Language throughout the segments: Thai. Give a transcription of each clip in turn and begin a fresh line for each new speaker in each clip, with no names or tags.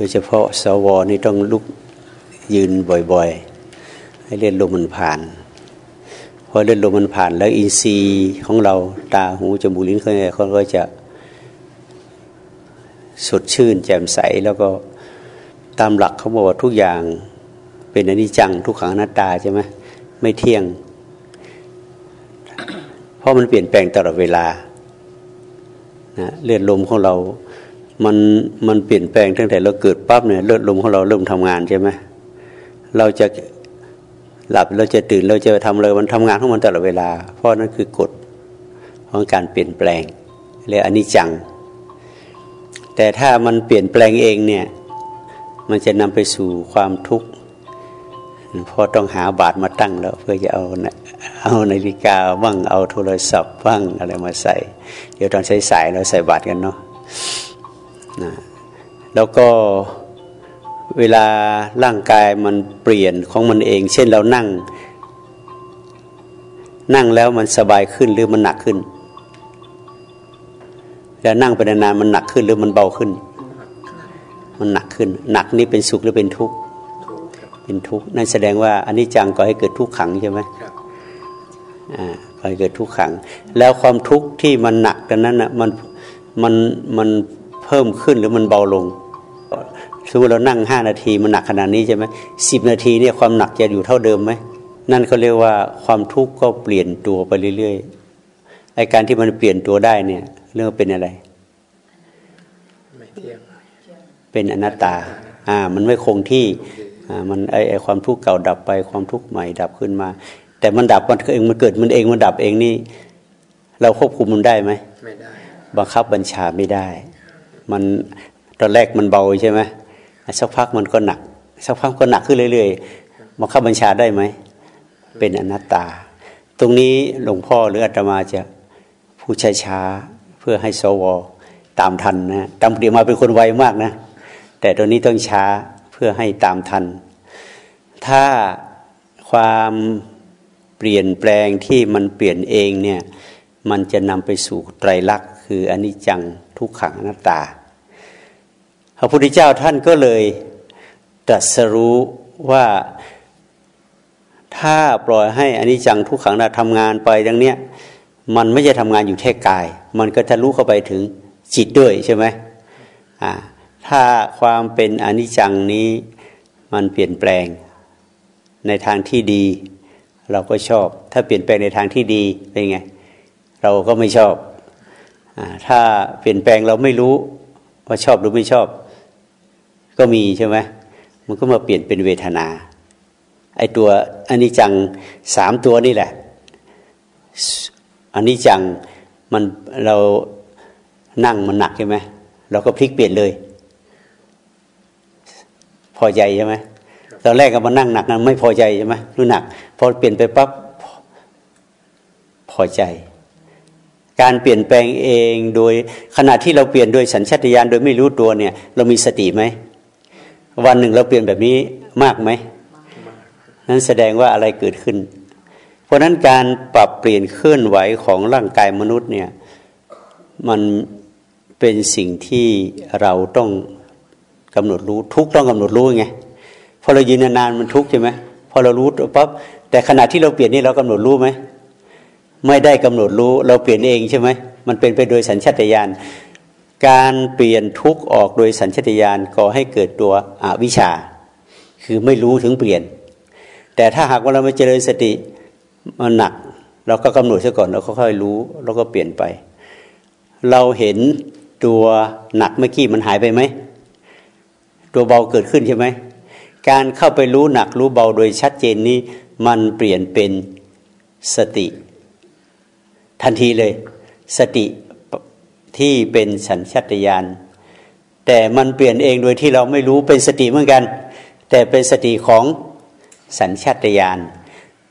โดยเฉพาะสวนี่ต้องลุกยืนบ่อยๆ ให้เลือดลมมันผ่านพอเลือดลมมันผ่านแล้วอินทรีย์ของเราตาหูจมูกลิ้นเขาเนี่ยเขาก็จะสดชื่น แจ่มใสแล้วก็ตามหลักเขาบอกว่าทุกอย่างเป็นอนิจจังทุกขังอนัตตาใช่ไหมไม่เที่ยง เพราะมันเปลี่ยนแปลงตลอดเวลานะเลือดลมของเรา มันมันเปลี่ยนแปลงตั้งแต่เราเกิดปั๊บเนี่ยเลือดลมของเราเริ่มทำงานใช่ไหมเราจะหลับเราจะตื่นเราจะทำเลยมันทำงานของมันตลอดเวลา เพราะนั่นคือกฎของการเปลี่ยนแปลงเรียกอนิจจัง แต่ถ้ามันเปลี่ยนแปลงเองเนี่ยมันจะนำไปสู่ความทุกข์เพราะต้องหาบาทมาตั้งแล้ว เพื่อจะเอาเอานาฬิกาบ้างเอาโทรศัพท์บ้างอะไรมาใส่ เดี๋ยวตอนใช้สายเราใส่บาทกันเนาะ นะแล้วก็เวลาร่างกายมันเปลี่ยนของมันเอง เช่นเรานั่ง นั่งแล้วมันสบายขึ้นหรือมันหนักขึ้น แล้วนั่งไปนานๆมันหนักขึ้นหรือมันเบาขึ้น มันหนักขึ้น หนักนี่เป็นสุขหรือเป็นทุกข์เป็นทุกข์นั่นแสดงว่าอันนี้จังก็ให้เกิดทุกขังใช่ไหมอ่าก็ให้เกิดทุกขัง แล้วความทุกข์ที่มันหนักดังนั้นอะมันมันมัน เพิ่มขึ้นหรือมันเบาลงสมมติเรานั่งห้านาทีมันหนักขนาดนี้ใช่ไหมสิบนาทีเนี่ยความหนักจะอยู่เท่าเดิมไหมนั่นเขาเรียกว่าความทุกข์ก็เปลี่ยนตัวไปเรื่อยๆไอการที่มันเปลี่ยนตัวได้เนี่ย เรียกว่าเป็นอะไรไม่เที่ยงเป็นอนัตตา อ่า มันไม่คงที่ อ่า มันไอไอความทุกข์เก่าดับไปความทุกข์ใหม่ดับขึ้นมา แต่มันดับมันเองมันเกิดมันเองมันดับเองนี่ เราควบคุมมันได้ไหมไม่ได้ บังคับบัญชาไม่ได้ มันตอนแรกมันเบาใช่ไหมสักพักมันก็หนัก สักพักก็หนักขึ้นเรื่อยๆบังคับบัญชาได้ไหม เป็นอนัตตา ตรงนี้หลวงพ่อหรืออาตมาจะผู้ช้าช้าเพื่อให้สวตามทันนะตามเดียวมาเป็นคนไวมากนะ แต่ตรงนี้ต้องช้าเพื่อให้ตามทัน ถ้าความเปลี่ยนแปลงที่มันเปลี่ยนเองเนี่ยมันจะนำไปสู่ไตรลักษณ์คืออนิจจังทุกขังอนัตตา พระพุทธเจ้าท่านก็เลยตรัสรู้ว่าถ้าปล่อยให้อนิจจังทุกขังนาทำงานไปดังเนี้ยมันไม่จะทำงานอยู่แค่กาย มันก็ทะลุเข้าไปถึงจิตด้วยใช่ไหมอ่าถ้าความเป็นอนิจจังนี้มันเปลี่ยนแปลงในทางที่ดี เราก็ชอบ ถ้าเปลี่ยนแปลงในทางที่ดีเป็นไง เราก็ไม่ชอบอถ้าเปลี่ยนแปลงเราไม่รู้ว่าชอบหรือไม่ชอบ ก็มีใช่ไหมมันก็มาเปลี่ยนเป็นเวทนา ไอตัวอันนี้จังสามตัวนี่แหละอันนี้จังมันเรานั่งมันหนักใช่ไหมเราก็พลิกเปลี่ยนเลย พอใจใช่ไหมตอนแรกก็มานั่งหนักนั้นไม่พอใจใช่ไหมรู้หนัก พอเปลี่ยนไปปั๊บพอใจ การเปลี่ยนแปลงเองโดยขณะที่เราเปลี่ยนโดยสัญชาตญาณโดยไม่รู้ตัวเนี่ย เรามีสติไหม วันหนึ่งเราเปลี่ยนแบบนี้มากไหมนั้นแสดงว่าอะไรเกิดขึ้น เพราะนั้นการปรับเปลี่ยนเคลื่อนไหวของร่างกายมนุษย์เนี่ยมันเป็นสิ่งที่เราต้องกำหนดรู้ทุกต้องกำหนดรู้ไงพอเรายืนนานๆมันทุกใช่ไหมพอเรารู้ปั๊บแต่ขณะที่เราเปลี่ยนนี่เรากำหนดรู้ไหมไม่ได้กำหนดรู้ เราเปลี่ยนเองใช่ไหมมันเป็นไปโดยสัญชาตญาณ การเปลี่ยนทุกข์ออกโดยสัญชตาตญาณก่อให้เกิดตัวอวิชชา คือไม่รู้ถึงเปลี่ยน แต่ถ้าหากว่าเราไม่เจริญสติมันหนัก เราก็กำหนดซะก่อนเราค่อยๆรู้ แล้วก็เปลี่ยนไป เราเห็นตัวหนักเมื่อกี้มันหายไปไหมตัวเบาเกิดขึ้นใช่ไหมการเข้าไปรู้หนักรู้เบาโดยชัดเจนนี้ มันเปลี่ยนเป็นสติ ทันทีเลย สติ ที่เป็นสัญชตาตญาณแต่มันเปลี่ยนเองโดยที่เราไม่รู้เป็นสติเหมือนกัน แต่เป็นสติของสัญชาตญาณ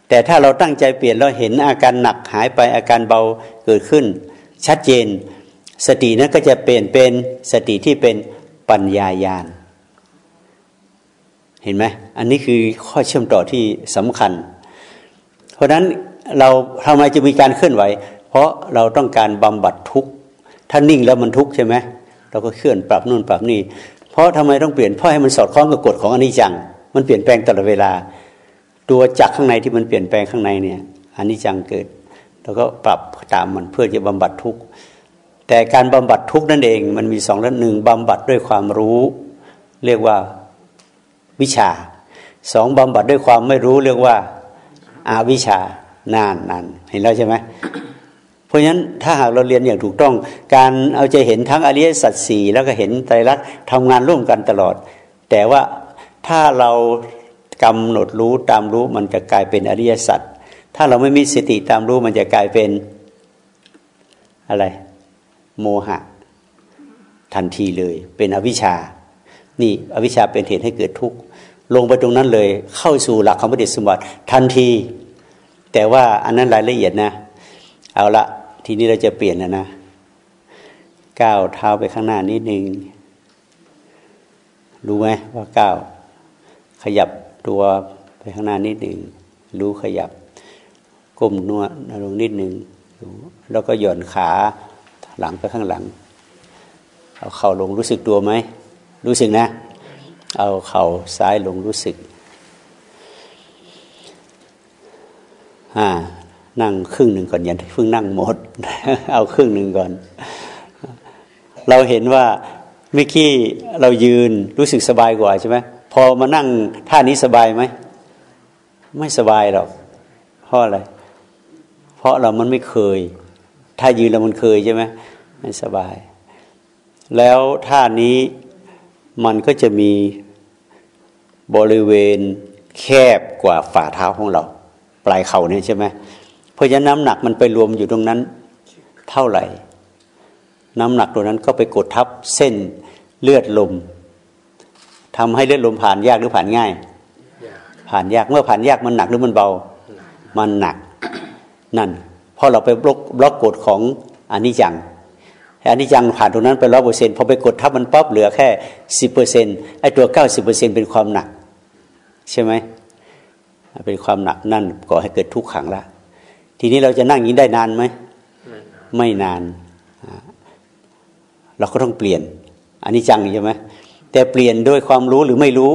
แต่ถ้าเราตั้งใจเปลี่ยนเราเห็นอาการหนักหายไปอาการเบาเกิดขึ้น ชัดเจน สตินั้นก็จะเปลี่ยนเป็นสติที่เป็นปัญญาญาณเห็นไหมอันนี้คือข้อเชื่อมต่อที่สำคัญ เพราะฉะนั้นเราทำไมจะมีการเคลื่อนไหว เพราะเราต้องการบำบัดทุกข์ ถ้านิ่งแล้วมันทุกข์ใช่ไหมเราก็เคลื่อนปรับนู่นปรับนี่ เพราะทำไมต้องเปลี่ยนเพราะให้มันสอดคล้องกับกฎของอนิจจัง มันเปลี่ยนแปลงตลอดเวลา ตัวจักข้างในที่มันเปลี่ยนแปลงข้างในเนี่ยอนิจจังเกิดแล้วก็ปรับตามมันเพื่อจะบำบัดทุกข์แต่การบำบัดทุกข์นั่นเอง มันมีสองด้านหนึ่งบำบัดด้วยความรู้ เรียกว่าวิชาสองบำบัดด้วยความไม่รู้เรียกว่าอาวิชานานนานเห็นแล้วใช่ไหม เพราะฉะนั้นถ้าหากเราเรียนอย่างถูกต้อง การเอาใจเห็นทั้งอริยสัจสี่แล้วก็เห็นไตรลักษณ์ทำงานร่วมกันตลอด แต่ว่าถ้าเรากำหนดรู้ตามรู้มันจะกลายเป็นอริยสัจถ้าเราไม่มีสติตามรู้มันจะกลายเป็นอะไร โมหะ ทันทีเลย เป็นอวิชชา นี่อวิชชาเป็นเหตุให้เกิดทุกข์ลงไปตรงนั้นเลย เข้าสู่หลักคำปฏิสมบัติทันที แต่ว่าอันนั้นรายละเอียดนะ เอาละ ทีนี้เราจะเปลี่ยนนะนะก้าวเท้าไปข้างหน้านิดนึงรู้ไหมว่าก้าวขยับตัวไปข้างหน้านิดหนึ่งรู้ขยับก้มนวดลงนิดหนึ่งแล้วก็หย่อนขาหลังไปข้างหลัง เอาเข่าลงรู้สึกตัวไหมรู้สึกนะ เอาเข่าซ้ายลงรู้สึกอ่า นั่งครึ่งหนึ่งก่อนอย่าเพิ่งนั่งหมด เอาครึ่งหนึ่งก่อน เราเห็นว่าเมื่อกี้เรายืนรู้สึกสบายกว่าใช่ไหมพอมานั่งท่านี้สบายไหมไม่สบายหรอกเพราะอะไรเพราะเรามันไม่เคย ถ้ายืนเรามันเคยใช่ไหมไม่สบาย แล้วท่านี้มันก็จะมีบริเวณแคบกว่าฝ่าเท้าของเรา ปลายเข่าเนี่ยใช่ไหม เพราะฉะนั้นน้ำหนักมันไปรวมอยู่ตรงนั้นเท่าไหร่ น้ำหนักตรงนั้นก็ไปกดทับเส้นเลือดลมทำให้เลือดลมผ่านยากหรือผ่านง่าย ผ่านยากเมื่อผ่านยากมันหนักหรือมันเบา มันหนักนั่นเพราะเราไปบล็อกบล็อกกฎของอนิจจังอันนี้จังผ่านตรงนั้นไปร้อยเปอร์เซ็นพอไปกดทับมันปั๊บเหลือแค่สิบเปอร์เซ็นไอ้ตัวเก้าสิบเปอร์เซ็นเป็นความหนัก ใช่ไหมเป็นความหนักนั่นก่อให้เกิดทุกขังละ ทีนี้เราจะนั่งอย่างนี้ได้นานไหมไม่นาน เราก็ต้องเปลี่ยน อันนี้จังใช่ไหมแต่เปลี่ยนด้วยความรู้หรือไม่รู้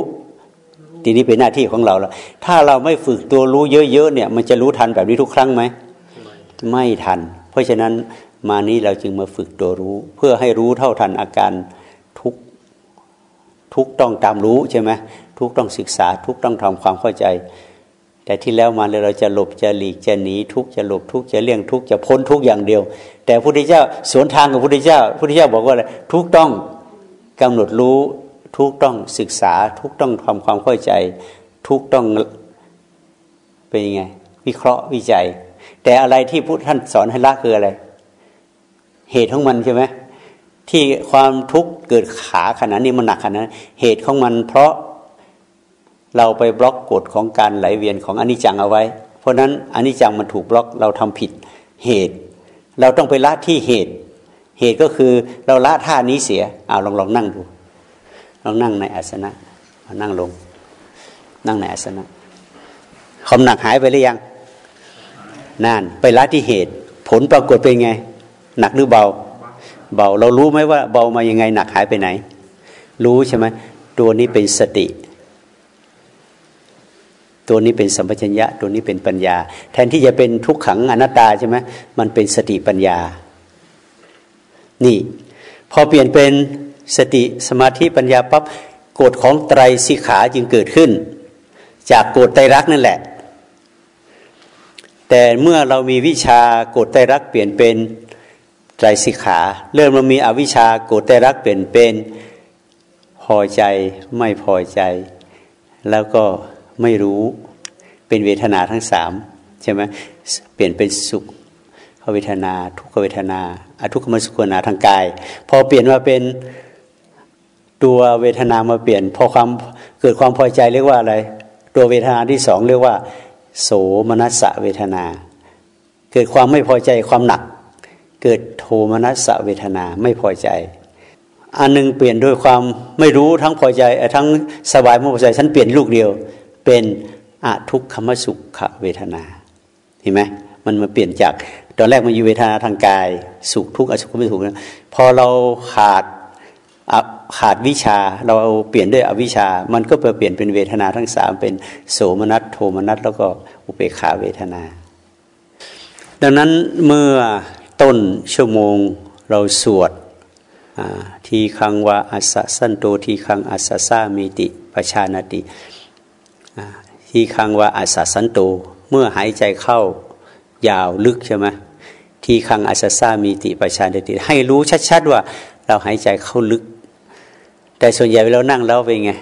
ทีนี้เป็นหน้าที่ของเราแล้วถ้าเราไม่ฝึกตัวรู้เยอะๆเนี่ย มันจะรู้ทันแบบนี้ทุกครั้งไหมไม่ทัน เพราะฉะนั้นมานี้เราจึงมาฝึกตัวรู้ เพื่อให้รู้เท่าทันอาการทุกทุกต้องตามรู้ใช่ไหมทุกต้องศึกษาทุกต้องทำความเข้าใจ แต่ที่แล้วมาเลยเราจะหลบจะหลีกจะหนีทุกจะหลบทุกจะเลี่ยงทุกจะพ้นทุกอย่างเดียว แต่พระพุทธเจ้าสวนทางกับพระพุทธเจ้าพระพุทธเจ้าบอกว่าอะไรทุกต้องกำหนดรู้ทุกต้องศึกษา ทุกต้องทำความเข้าใจ ทุกต้องเป็นยังไง วิเคราะห์วิจัย แต่อะไรที่พุทธท่านสอนให้ละคืออะไร เหตุของมันใช่ไหมที่ความทุกข์เกิดขาขนาดนี้มันหนักขนาดนั้นเหตุของมัน เพราะ เราไปบล็อกกฎของการไหลเวียนของอนิจจังเอาไว้ เพราะนั้นอนิจจังมันถูกบล็อกเราทำผิดเหตุ เราต้องไปละที่เหตุ เหตุก็คือเราละท่านี้เสียเอาลองลองนั่งดู ลองนั่งในอาสนะนั่งลง นั่งในอาสนะความหนักหายไปหรือยังนั่นไปละที่เหตุ ผลปรากฏเป็นไง หนักหรือเบา เบาเรารู้ไหมว่าเบามายังไง หนักหายไปไหน รู้ใช่ไหมตัวนี้เป็นสติ ตัวนี้เป็นสัมปชัญญะตัวนี้เป็นปัญญา แทนที่จะเป็นทุกขังอนัตตาใช่ไหมมันเป็นสติปัญญา นี่ พอเปลี่ยนเป็นสติสมาธิปัญญาปั๊บกฎของไตรสิขาจึงเกิดขึ้น จากกฎไตรรักนั่นแหละ แต่เมื่อเรามีวิชากฎไตรรักเปลี่ยนเป็นใจสิขา เริ่มเรามีอวิชาโกรธแต่รักเปลี่ยนเป็นพอใจไม่พอใจ แล้วก็ ไม่รู้เป็นเวทนาทั้งสามใช่ไหมเปลี่ยนเป็นสุขเวทนา ทุกขเวทนาอทุกขมสุขเวทนาทางกาย พอเปลี่ยนมาเป็นตัวเวทนามาเปลี่ยน พอความเกิดความพอใจเรียกว่าอะไร ตัวเวทนาที่สองเรียกว่า โสมนัสเวทนา เกิดความไม่พอใจความหนัก เกิดโทมนัสเวทนาไม่พอใจ อันนึงเปลี่ยนด้วยความไม่รู้ทั้งพอใจทั้งสบายไม่พอใจฉันเปลี่ยนลูกเดียว เป็นอทุกขมสุขเวทนา เห็นไหมมันมาเปลี่ยนจากตอนแรกมันอยู่เวทนาทางกาย สุขทุกข์อสุขไม่สุขนะพอเราขาดขาดวิชาเราเอาเปลี่ยนด้วยอวิชา มันก็เปลี่ยนเป็นเวทนาทั้งสามเป็นโสมนัสโทมนัสแล้วก็อุเบกขาเวทนา ดังนั้นเมื่อต้นชั่วโมงเราสวดทีคังวาอัสสันโตทีคังอัสสามีติปชานาติ ทีคังวาอัสสันโต เมื่อหายใจเข้ายาวลึกใช่ไหมทีคังอัสสามีติปชานาติ ให้รู้ชัดๆว่า เราหายใจเข้าลึก แต่ส่วนใหญ่เรานั่งแล้วเป็นไง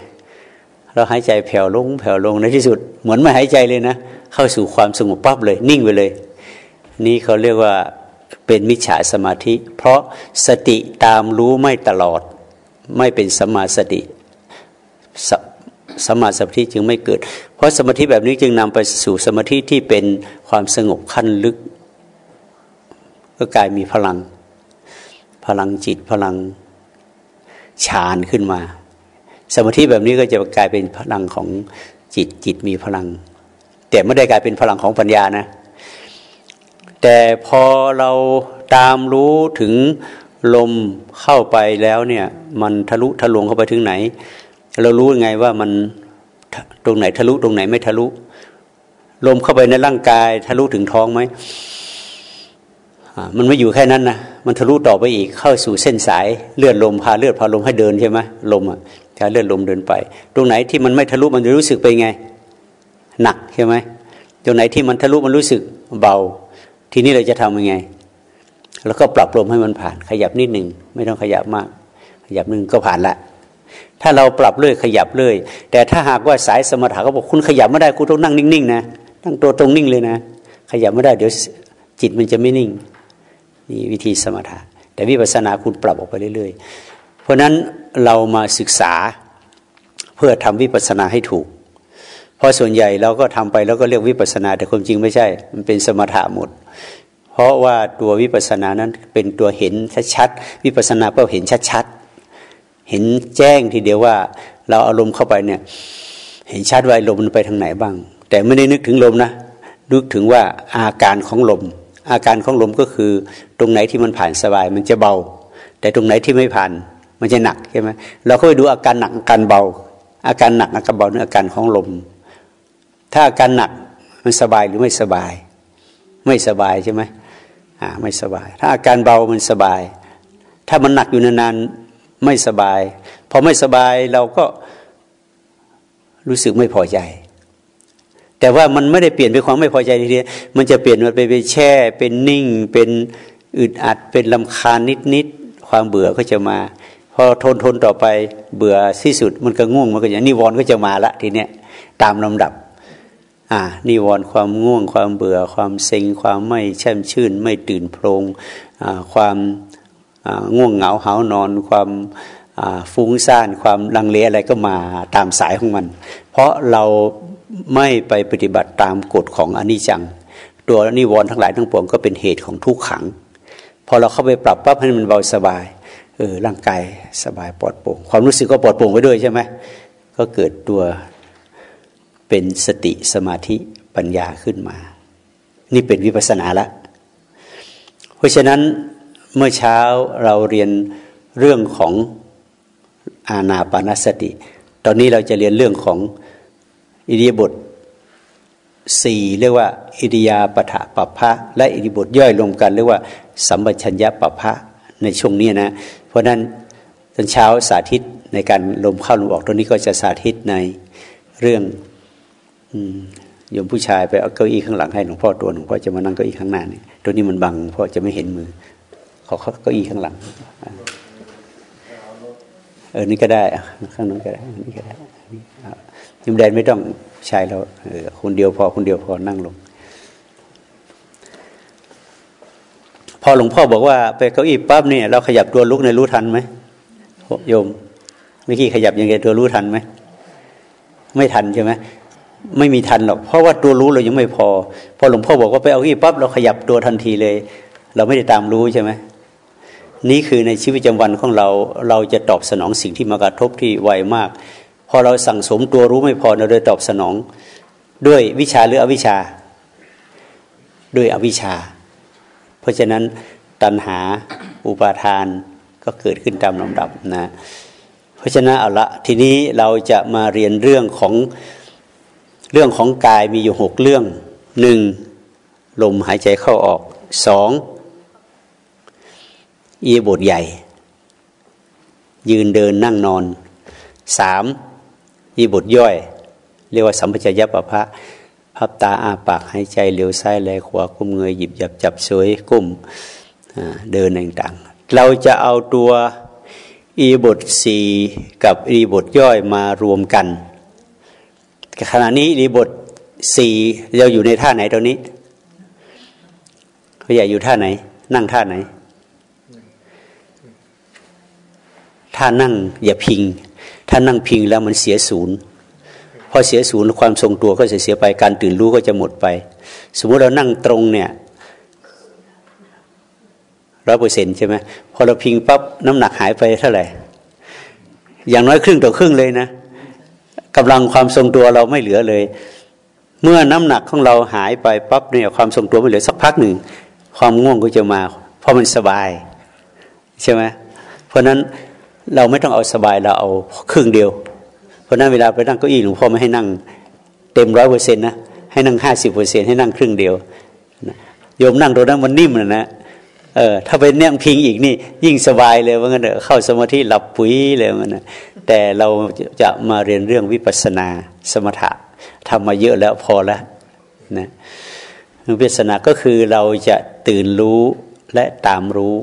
เราหายใจแผ่วลง แผ่วลงในที่สุด เหมือนไม่หายใจเลยนะ เข้าสู่ความสงบปั๊บเลย นิ่งไปเลย นี่เขาเรียกว่าเป็นมิจฉาสมาธิ เพราะสติตามรู้ไม่ตลอด ไม่เป็นสมาสติสสมาสมาธิจึงไม่เกิด เพราะสมาธิแบบนี้จึงนำไปสู่สมาธิที่เป็นความสงบขั้นลึก ก็กลายมีพลัง พลังจิตพลังฌานขึ้นมา สมาธิแบบนี้ก็จะกลายเป็นพลังของจิตจิตมีพลัง แต่ไม่ได้กลายเป็นพลังของปัญญานะ แต่พอเราตามรู้ถึงลมเข้าไปแล้วเนี่ย มันทะลุทะลวงเข้าไปถึงไหน เรารู้ไงว่ามัน ตรงไหนทะลุตรงไหนไม่ทะลุ ลมเข้าไปในร่างกาย ทะลุถึงท้องไหมมันไม่อยู่แค่นั้นนะมันทะลุต่อไปอีกเข้าสู่เส้นสายเลือดลมพาเลือดพาลมให้เดินใช่ไหมลมอะพาเลือดลมเดินไป ตรงไหนที่มันไม่ทะลุมันจะรู้สึกไปไง หนักใช่ไหมตรงไหนที่มันทะลุมันรู้สึกเบา ทีนี้เราจะทำยังไง แล้วก็ปรับลมให้มันผ่าน ขยับนิดหนึ่งไม่ต้องขยับมาก ขยับนึงก็ผ่านละ ถ้าเราปรับเรื่อยขยับเรื่อยแต่ถ้าหากว่าสายสมถะก็บอกคุณขยับไม่ได้คุณต้องนั่งนิ่งๆนะนั่งตัวตรงนิ่งเลยนะ ขยับไม่ได้เดี๋ยวจิตมันจะไม่นิ่งนี่วิธีสมถะ แต่วิปัสสนาคุณปรับออกไปเรื่อยๆ เพราะนั้นเรามาศึกษาเพื่อทำวิปัสสนาให้ถูก เพราะส่วนใหญ่เราก็ทำไปแล้วก็เรียกวิปัสนา แต่ความจริงไม่ใช่ มันเป็นสมถะหมด เพราะว่าตัววิปัสนานั้นเป็นตัวเห็นชัดๆวิปัสนาก็เห็นชัดๆ เห็นแจ้งทีเดียวว่า เราอารมณ์เข้าไปเนี่ย เห็นชัดว่าลมมันไปทางไหนบ้าง แต่ไม่ได้นึกถึงลมนะนึกถึงว่าอาการของลม อาการของลมก็คือ ตรงไหนที่มันผ่านสบายมันจะเบา แต่ตรงไหนที่ไม่ผ่านมันจะหนักใช่ไหมเราก็ไปดูอาการหนักอาการเบา อาการหนักอาการเบาเนี่อาการของลม ถ้าอาการหนักมันสบายหรือไม่สบาย ไม่สบายใช่ไหมอ่าไม่สบาย ถ้าอาการเบามันสบาย ถ้ามันหนักอยู่นานๆ ไม่สบายพอไม่สบายเราก็รู้สึกไม่พอใจ แต่ว่ามันไม่ได้เปลี่ยนเป็นความไม่พอใจทีเดียวมันจะเปลี่ยนมันไปเป็นแช่ เป็นนิ่ง เป็นอึดอัด เป็นลำคาญนิดๆความเบื่อก็จะมา พอทนทนต่อไปเบื่อที่สุด มันก็ง่วงมันก็อย่างนิวรณ์ก็จะมาละทีเนี้ยตามลำดับ อ่า นิวรณ์ความง่วง ความเบื่อ ความเซ็ง ความไม่แช่มชื่น ไม่ตื่นโพรงอ่าความ ง่วงเหงาหานอน ความฟุ้งซ่านความลังเลอะไรก็มาตามสายของมัน เพราะเราไม่ไปปฏิบัติตามกฎของอนิจจัง ตัวนิวรณ์ทั้งหลายทั้งปวงก็เป็นเหตุของทุกขัง พอเราเข้าไปปรับปั๊บให้มันเบาสบายเออร่างกายสบายปลอดโปร่งความรู้สึกก็ปลอดโปร่งไปด้วยใช่ไหมก็เกิดตัวเป็นสติสมาธิปัญญาขึ้นมา นี่เป็นวิปัสนาละ เพราะฉะนั้น เมื่อเช้าเราเรียนเรื่องของอาณาปานสติ ตอนนี้เราจะเรียนเรื่องของอิริยบทสี่เรียกว่า อิริยาปถะปัพะและอิริบทย่อยรวมกันเรียกว่า สัมปชัญญะปัพะในช่วงนี้นะ เพราะนั้นตอนเช้าสาธิตในการลมเข้าลมออกตรงนี้ก็จะสาธิตในเรื่องโยมผู้ชายไปเอาเก้าอี้ข้างหลังให้หลวงพ่อตัวหลวงพ่อจะมานั่งเก้าอี้ข้างหน้านี่ตัวนี้มันบังพ่อจะไม่เห็นมือ ขอเขาก้าอี้ข้างหลัง เออนี่ก็ได้ข้างนั้นก็ได้นี่ก็ได้ยมแดนไม่ต้องใชายเราเออคนเดียวพอคนเดียวพอนั่งลง พอหลวงพ่อบอกว่า ไปเก้าอี้ปั๊บเนี่ยเราขยับตัวลุกในรู้ทันไหมโยมเมื่อกี้ขยับยังไงตัวรู้ทันไหมไม่ทันใช่ไหมไม่มีทันหรอก เพราะว่าตัวรู้เรายังไม่พอ พอหลวงพ่อบอกว่าไปเอาที่ปั๊บเราขยับตัวทันทีเลย เราไม่ได้ตามรู้ใช่ไหม นี่คือในชีวิตประจำวันของเราเราจะตอบสนองสิ่งที่มากระทบที่ไวมาก พอเราสั่งสมตัวรู้ไม่พอเราเลยตอบสนอง ด้วยวิชาหรืออวิชา ด้วยอวิชา เพราะฉะนั้นตัณหาอุปาทานก็ก็เกิดขึ้นตามลำดับนะเพราะฉะนั้นเอาละทีนี้เราจะมาเรียนเรื่องของเรื่องของกายมีอยู่หกเรื่องหนึ่งลมหายใจเข้าออกสอง อีบทใหญ่ ยืนเดินนั่งนอนสามอีบทย่อย เรียกว่าสัมปชัญญะปะพะพับตาอาปากหายใจเหลียวซ้ายแลขวาก้มเงยหยิบจับจับสวยก้มเดินต่างๆ เราจะเอาตัวอีบทสี่กับอีบทย่อยมารวมกัน ขณะนี้อีบทสี่เราอยู่ในท่าไหนตรงนี้เขาอยากอยู่ท่าไหน นั่งท่าไหน ท่านั่งอย่าพิง ถ้านั่งพิงแล้วมันเสียศูนย์พอเสียศูนย์ความทรงตัวก็จะเสียไปการตื่นรู้ก็จะหมดไป สมมุติเรานั่งตรงเนี่ยร้อยเปอร์เซ็นใช่ไหมพอเราพิงปั๊บน้ำหนักหายไปเท่าไหร่ อย่างน้อยครึ่งต่อครึ่งเลยนะกำลังความทรงตัวเราไม่เหลือเลย เมื่อน้ำหนักของเราหายไปปั๊บเนี่ยความทรงตัวไม่เหลือสักพักหนึ่งความง่วงก็จะมา เพราะมันสบาย ใช่ไหมเพราะนั้น เราไม่ต้องเอาสบายเราเอาครึ่งเดียว เพราะนั้นเวลาไปนั่งเก้าอี้หลวงพ่อไม่ให้นั่งเต็มร้อยเปอร์เซ็นต์นะให้นั่งห้าสิบเปอร์เซ็นให้นั่งครึ่งเดียวโยมนั่งตรงนั้นมันนิ่มนะนะเออถ้าไปเนี่ยพิงอีกนี่ยิ่งสบายเลยว่างั้นเเข้าสมาธิหลับปุ๋ยเลยว่างั้นแต่เราจะมาเรียนเรื่องวิปัสสนาสมถะทำมาเยอะแล้วพอแล้วนะวิปัสสนาก็คือเราจะตื่นรู้และตามรู้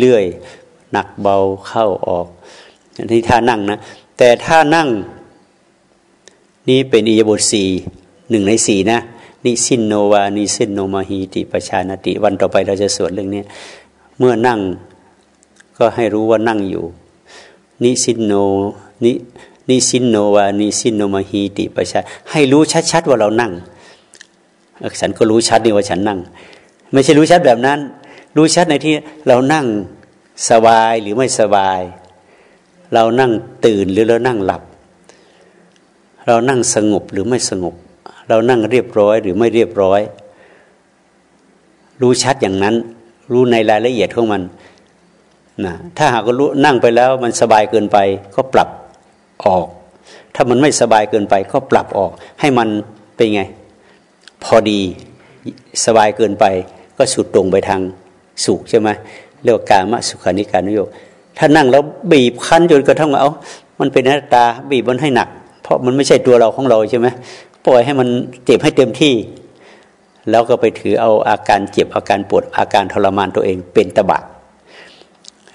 เรื่อยๆ หนักเบาเข้าออกนี่ท่านั่งนะ แต่ถ้านั่ง นี่เป็นอิยบทสี่หนึ่งในสี่นะนิสินโนวานิสินโนมาฮีติปชานติ วันต่อไปเราจะสวดเรื่องนี้เมื่อนั่งก็ให้รู้ว่านั่งอยู่ นิสินโนนินิสินโนวานิสินโนมาฮีติปชาให้รู้ชัดๆว่าเรานั่งฉันก็รู้ชัดนี่ว่าฉันนั่ง ไม่ใช่รู้ชัดแบบนั้น รู้ชัดในที่เรานั่ง สบายหรือไม่สบาย เรานั่งตื่นหรือเรานั่งหลับ เรานั่งสงบหรือไม่สงบ เรานั่งเรียบร้อยหรือไม่เรียบร้อย รู้ชัดอย่างนั้น รู้ในรายละเอียดของมันนะถ้าหากรู้นั่งไปแล้วมันสบายเกินไปก็ปรับออก ถ้ามันไม่สบายเกินไปก็ปรับออก ให้มันเป็นไง พอดีสบายเกินไปก็สุดตรงไปทางสุขใช่ไหม เรียกว่าการมสุขานิการนุโยกถ้านั่งแล้วบีบคั้นจนกระทั่งเอามันเป็นหน้าตาบีบมันให้หนัก เพราะมันไม่ใช่ตัวเราของเราใช่ไหมปล่อยให้มันเจ็บให้เต็มที่ แล้วก็ไปถือเอาอาการเจ็บอาการปวดอาการทรมานตัวเองเป็นตบะ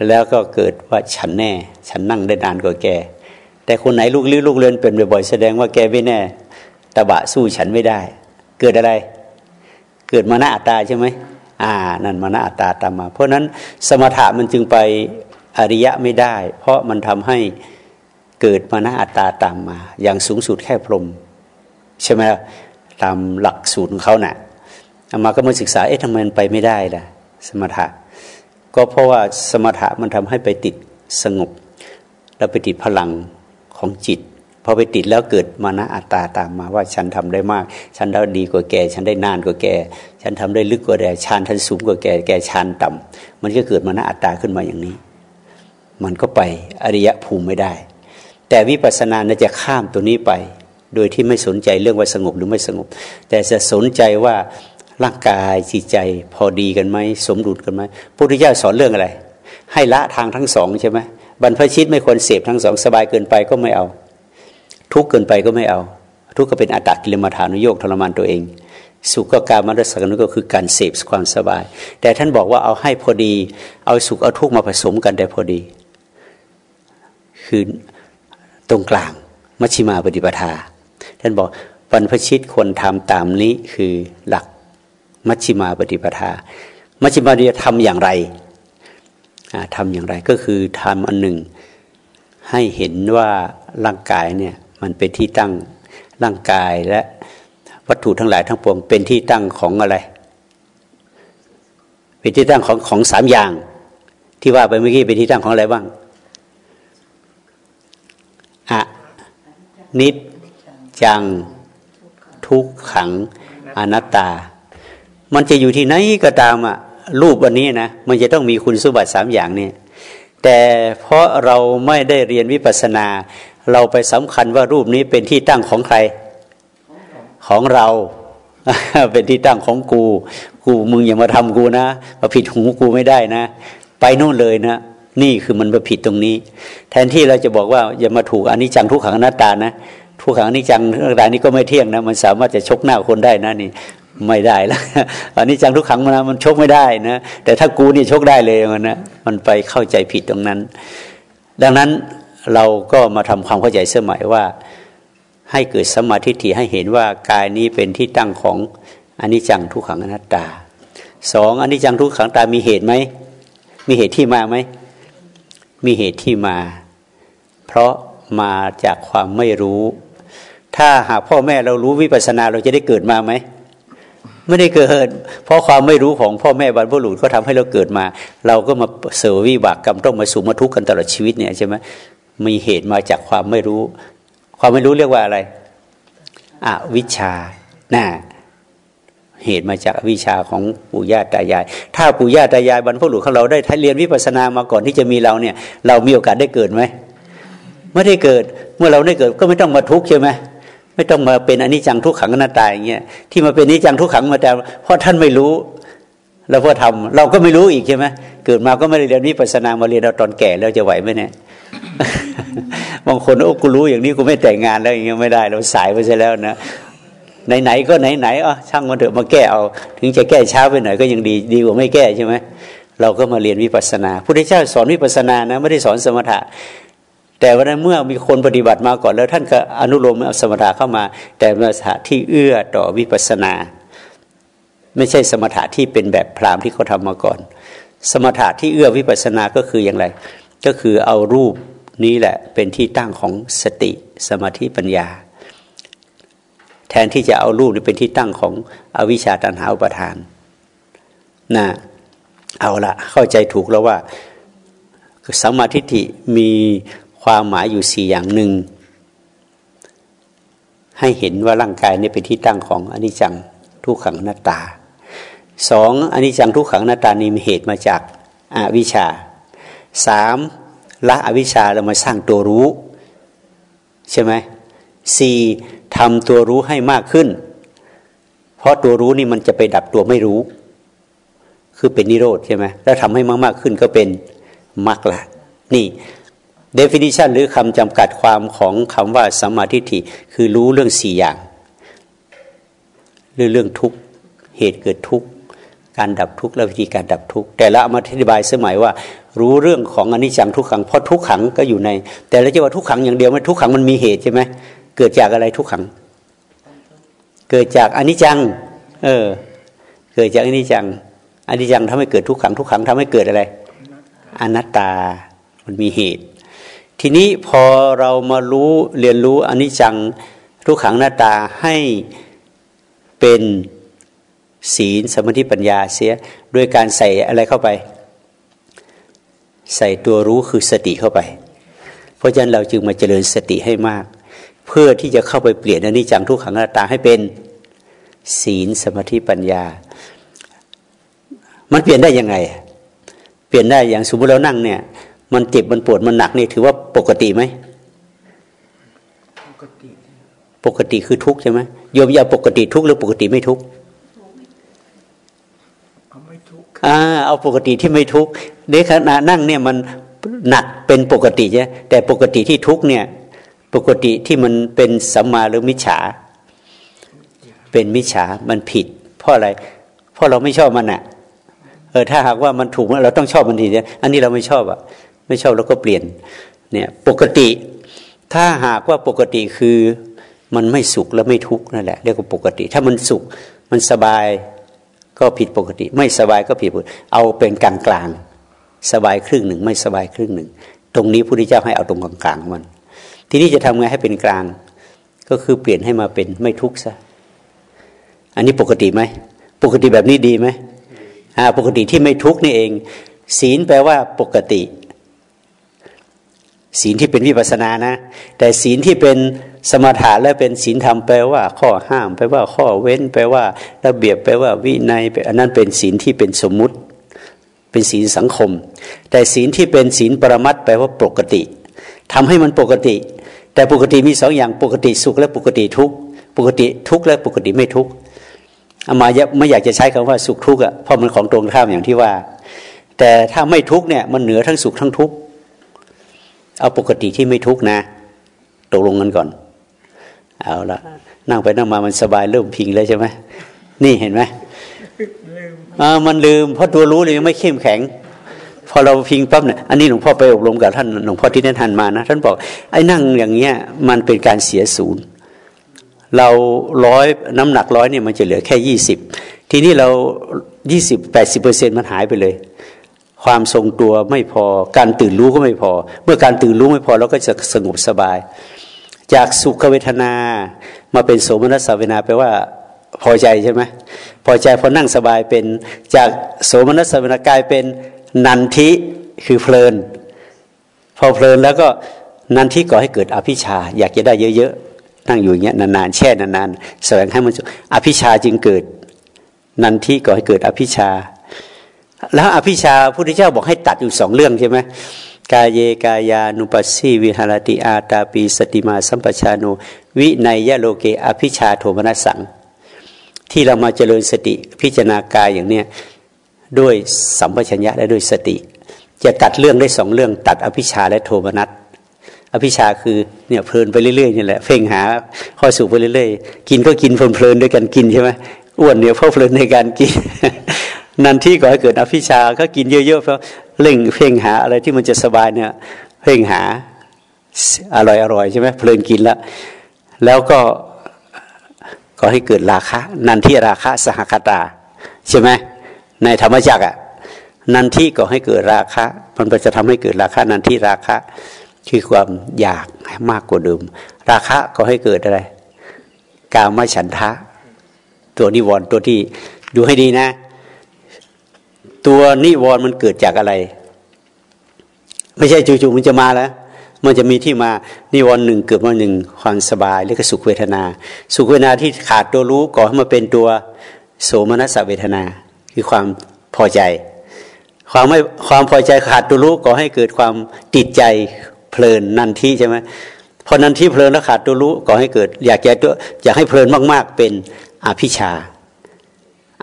แล้วก็เกิดว่าฉันแน่ ฉันนั่งได้นานกว่าแก แต่คนไหนลูกลี้ลูกเรือนเป็นบ่อยๆแสดงว่าแกไม่แน่ตบะสู้ฉันไม่ได้ เกิดอะไร เกิดมาหน้าอัตตาใช่ไหม อ่านั่นมานาอัตตาตามมา เพราะนั้นสมถะมันจึงไปอริยะไม่ได้ เพราะมันทำให้เกิดมานาอัตตาตามมา อย่างสูงสุดแค่พรมใช่ไหมตามหลักสูตรของเขาเนะ่ะอามาก็มาศึกษาเอ๊ะทำไมมันไปไม่ได้ล่ะสมถะ ก็เพราะว่าสมถะมันทำให้ไปติดสงบ แล้วไปติดพลังของจิต อไปติดแล้วเกิดมานะอัตตาตามมาว่าฉันทำได้มาก ฉันได้ดีกว่าแก ฉันได้นานกว่าแก ฉันทำได้ลึกกว่าแกชานทันสูงกว่าแก แกชานต่ำมันก็เกิดมานะอัตตาขึ้นมาอย่างนี้ มันก็ไปอริยภูมิไม่ได้ แต่วิปัสสนาจะข้ามตัวนี้ไป โดยที่ไม่สนใจเรื่องว่าสงบหรือไม่สงบ แต่จะสนใจว่าร่างกายจิตใจพอดีกันไหมสมดุลกันไหมพระพุทธเจ้าสอนเรื่องอะไร ให้ละทางทั้งสองใช่ไหมบรรพชิตไม่ควรเสพทั้งสองสบายเกินไปก็ไม่เอา ทุกเกินไปก็ไม่เอา ทุกก็เป็นอัตตกิลมัฐานุโยกทรมานตัวเอง สุขก็การมรสกนุก็คือการเสพความสบาย แต่ท่านบอกว่าเอาให้พอดี เอาสุขเอาทุกมาผสมกันได้พอดี คือตรงกลางมัชฌิมาปฏิปทา ท่านบอกบรรพชิตควรทำตามนี้คือหลักมัชฌิมาปฏิปทา มัชฌิมาปฏิปทาทำอย่างไรทำอย่างไรก็คือทำอันหนึ่ง ให้เห็นว่าร่างกายเนี่ย มันเป็นที่ตั้งร่างกายและวัตถุทั้งหลายทั้งปวงเป็นที่ตั้งของอะไร เป็นที่ตั้งของของสามอย่าง ที่ว่าไปเมื่อกี้เป็นที่ตั้งของอะไรบ้างอะนิดจังทุกขังอนัตตา มันจะอยู่ที่ไหนก็ตามอะรูปวันนี้นะมันจะต้องมีคุณสมบัติสามอย่างเนี่ยแต่เพราะเราไม่ได้เรียนวิปัสสนา เราไปสำคัญว่ารูปนี้เป็นที่ตั้งของใครของเรา เป็นที่ตั้งของกู กูมึงอย่ามาทำกูนะมาผิดหูกูไม่ได้นะ ไปนู่นเลยนะ นี่คือมันมาผิดตรงนี้ แทนที่เราจะบอกว่าอย่ามาถูกอันนี้จังทุกขังอนัตตานะทุกขังอนิจจังเรื่องรานี้ก็ไม่เที่ยงนะ มันสามารถจะชกหน้าคนได้นะนี่ไม่ได้แล้วอันนี้จังทุกขังมันมันชกไม่ได้นะแต่ถ้ากูนี่ชกได้เลยมันนะมันไปเข้าใจผิดตรงนั้น ดังนั้น เราก็มาทำความเข้าใจเสมัยว่า ให้เกิดสมาธิที่ให้เห็นว่ากายนี้เป็นที่ตั้งของอนิจจังทุกขังอนัตตาสองอนิจจังทุกขังตามีเหตุไหมมีเหตุที่มาไหมมีเหตุที่มา เพราะมาจากความไม่รู้ ถ้าหากพ่อแม่เรารู้วิปัสสนาเราจะได้เกิดมาไหมไม่ได้เกิด เพราะความไม่รู้ของพ่อแม่บรรพบุรุษก็ทำให้เราเกิดมา เราก็มาเสวยวิบากกรรมต้องมาสู่มาทุกข์กันตลอดชีวิตเนี่ยใช่ไหม มีเหตุมาจากความไม่รู้ ความไม่รู้เรียกว่าอะไรอวิชชาน่ะเหตุมาจากอวิชชาของปู่ย่าตายาย ถ้าปู่ย่าตายายบรรพบุรุษของเราได้ท้เรียนวิปัสสนามาก่อนที่จะมีเราเนี่ย เรามีโอกาสได้เกิดไหมไม่ได้เกิดเมื่อเราได้เกิดก็ไม่ต้องมาทุกข์ใช่ไหมไม่ต้องมาเป็นอนิจจังทุกขังอนัตตาอย่างเงี้ยที่มาเป็นอนิจจังทุกขังมาแต่เพราะท่านไม่รู้แล้วพอทำเราก็ไม่รู้อีกใช่ไหมเกิดมาก็ไม่ได้เรียนวิปัสสนามาเรียนเราตอนแก่แล้วจะไหวไหมเนี่ย บางคนโอ้กูรู้อย่างนี้กูไม่แต่งงานแล้วอย่างเงี้ยไม่ได้เราสายไปซะแล้วนะไหนๆก็ไหนๆอะช่างมันเถอะมาแก้เอา ถึงจะแก้ช้าไปหน่อยก็ยังดีดีกว่าไม่แก้ใช่ไหมเราก็มาเรียนวิปัสสนาพุทธเจ้าสอนวิปัสสนานะไม่ได้สอนสมถะ แต่วันนั้นเมื่อมีคนปฏิบัติมาก่อนแล้วท่านก็อนุโลมเอาสมถะเข้ามา แต่สมถะที่เอื้อต่อวิปัสสนา ไม่ใช่สมถะที่เป็นแบบพราหมณ์ที่เขาทามาก่อน สมถะที่เอื้อวิปัสสนาก็คืออย่างไร ก็คือเอารูป นี้แหละเป็นที่ตั้งของสติสมาธิปัญญา แทนที่จะเอารูปนี้เป็นที่ตั้งของอวิชชาตันหาอุปทานนะเอาละเข้าใจถูกแล้วว่าสมาทิฏฐิมีความหมายอยู่สี่อย่างหนึ่งให้เห็นว่าร่างกายนี้เป็นที่ตั้งของอนิจจังทุกขังหน้าตาสองอนิจจังทุกขังหน้าตานี้มีเหตุมาจากอาวิชชาสาม ละอวิชชาเรามาสร้างตัวรู้ ใช่ไหมสี่ทำตัวรู้ให้มากขึ้น เพราะตัวรู้นี่มันจะไปดับตัวไม่รู้ คือเป็นนิโรธใช่ไหมแล้วทำให้มากๆขึ้นก็เป็นมรรคละนี่ definition หรือคำจำกัดความของคำว่าสัมมาทิฏฐิคือรู้เรื่องสี่อย่าง เรื่องเรื่องทุกเหตุเกิดทุก การดับทุกข์และวิธีการดับทุกข์แต่ละมาอธิบายสมัยว่า รู้เรื่องของอนิจจังทุกขังเพราะทุกขังก็อยู่ใน แต่เราจะว่าทุกขังอย่างเดียวไม่ทุกขังมันมีเหตุใช่ไหมเกิดจากอะไรทุกขัง เกิดจากอนิจจัง เออ เกิดจากอนิจจังอนิจจังทำให้เกิดทุกขังทุกขังทำให้เกิดอะไร อนัตตามันมีเหตุ ทีนี้พอเรามารู้เรียนรู้อนิจจังทุกขังหน้าตาให้เป็น ศีลสมาธิปัญญาเสียด้วยการใส่อะไรเข้าไป ใส่ตัวรู้คือสติเข้าไป เพราะฉะนั้นเราจึงมาเจริญสติให้มาก เพื่อที่จะเข้าไปเปลี่ยนอนิจจังทุกขังอนัตตาให้เป็นศีลสมาธิปัญญา มันเปลี่ยนได้ยังไง เปลี่ยนได้อย่างสมมติเรานั่งเนี่ย มันเจ็บมันปวดมันหนักนี่ถือว่าปกติไหมปกติปกติคือทุกข์ใช่ไหมโยมยาปกติทุกข์หรือปกติไม่ทุกข์ อ่าเอาปกติที่ไม่ทุกข์ในขณะนั่งเนี่ยมันหนักเป็นปกติใช่แต่ปกติที่ทุกเนี่ยปกติที่มันเป็นสัมมาหรือมิจฉา เป็นมิจฉามันผิด เพราะอะไร เพราะเราไม่ชอบมันอะ เออถ้าหากว่ามันถูกเราต้องชอบมันทีเนี่ยอันนี้เราไม่ชอบอะ ไม่ชอบเราก็เปลี่ยน เนี่ยปกติ ถ้าหากว่าปกติคือมันไม่สุขและไม่ทุกข์นั่นแหละเรียกว่าปกติ ถ้ามันสุขมันสบาย ก็ผิดปกติ ไม่สบายก็ผิดปกติ เอาเป็นกลางกลางสบายครึ่งหนึ่ง ไม่สบายครึ่งหนึ่ง ตรงนี้พระพุทธเจ้าให้เอาตรงกลางกลางมัน ทีนี้จะทำไงให้เป็นกลาง ก็คือเปลี่ยนให้มาเป็นไม่ทุกข์ซะอันนี้ปกติไหมปกติแบบนี้ดีไหมอ่าปกติที่ไม่ทุกข์นี่เอง ศีลแปลว่าปกติ ศีลที่เป็นวิปัสนานะ แต่ศีลที่เป็น สมถะและเป็นศีลธรรมแปลว่า ข้อห้ามแปลว่าข้อเว้น แปลว่า ระเบียบแปลว่า วินัยอันนั้นเป็นศีลที่เป็นสมมุติ เป็นศีลสังคม แต่ศีลที่เป็นศีลปรมัตแปลว่าปกติทำให้มันปกติ แต่ปกติมีสองอย่างปกติสุขและปกติทุกปกติทุกและปกติไม่ทุกอามาไม่อยากจะใช้คำว่าสุขทุกข์อะเพราะมันของตรงข้ามอย่างที่ว่า แต่ถ้าไม่ทุกเนี่ยมันเหนือทั้งสุขทั้งทุกเอาปกติที่ไม่ทุกนะตกลงกันก่อน เอาละนั่งไปนั่งมามันสบายเริ่มพิงแล้วใช่ไหมนี่เห็นไหมอ่ามันลืมเพราะตัวรู้เลยยังไม่เข้มแข็ง พอเราพิงปั๊บเนี่ยอันนี้หลวงพ่อไปอบรมกับท่านหลวงพ่อที่นั่นทันมานะท่านบอกไอ้นั่งอย่างเงี้ยมันเป็นการเสียศูนย์เราร้อยน้ำหนักร้อยเนี่ยมันจะเหลือแค่ยี่สิบทีนี้เรายี่สิบแปดสิบเปอร์เซ็นมันหายไปเลย ความทรงตัวไม่พอการตื่นรู้ก็ไม่พอ เมื่อการตื่นรู้ไม่พอเราก็จะสงบสบาย จากสุขเวทนามาเป็นโสมนัสเวนาแปลว่าพอใจใช่ไหมพอใจพอนั่งสบายเป็นจากโสมนัสเวนากายเป็นนันทิคือเพลิน พอเพลินแล้วก็นันทิก่อให้เกิดอภิชา อยากจะได้เยอะๆนั่งอยู่อย่างเงี้ยนานๆแช่นานๆแสวงให้มันอภิชาจึงเกิด นันทิก่อให้เกิดอภิชา แล้วอภิชาพระพุทธเจ้าบอกให้ตัดอยู่สองเรื่องใช่ไหม กายเยกายานุปัสสีวิหารติอาตาปีสติมาสัมปชานุวิไนยะโลเกอภิชาโทมนัสสัง ที่เรามาเจริญสติพิจารณากายอย่างเนี้ยด้วยสัมปชัญญะและด้วยสติ จะตัดเรื่องได้สองเรื่องตัดอภิชาและโทมนัสอภิชาคือเนี่ยเพลินไปเรื่อยๆนี่แหละเพ่งหาข้อสูบไปเรื่อยๆ กินก็กินเพลินๆด้วยกันกินใช่ไหมอ้วนเนี่ยเพราะเพลินในการกิน นันที่ก่อให้เกิดอภิชาก็กินเยอะๆเพราะเล่งเพ่งหาอะไรที่มันจะสบายเนี่ยเพ่งหาอร่อยๆใช่ไหมเพลินกินแล้วแล้วก็ก็ให้เกิดราคะ นันที่ราคะสหคตาใช่ไหมในธรรมจักรอะนันที่ก็ให้เกิดราคะ มันจะทำให้เกิดราคะนันที่ราคะคือความอยากมากกว่าเดิมราคะก็ให้เกิดอะไรกามฉันทะ ตัวนิวรณ์ตัวที่ดูให้ดีนะ ตัวนิวรณ์มันเกิดจากอะไร ไม่ใช่จู่ๆมันจะมาแล้ว มันจะมีที่มานิวรณ์หนึ่งเกิดมาหนึ่งความสบายเรียกสุขเวทนา สุขเวทนาที่ขาดตัวรู้ก่อให้มาเป็นตัวโสมนัสเวทนา คือความพอใจ ความไม่ความพอใจขาดตัวรู้ก่อให้เกิดความติดใจเพลินนันทีใช่ไหมพอนันทีเพลินแล้วขาดตัวรู้ก่อให้เกิด อยากจะตัวอยากให้เพลินมาก ๆ เป็นอภิชา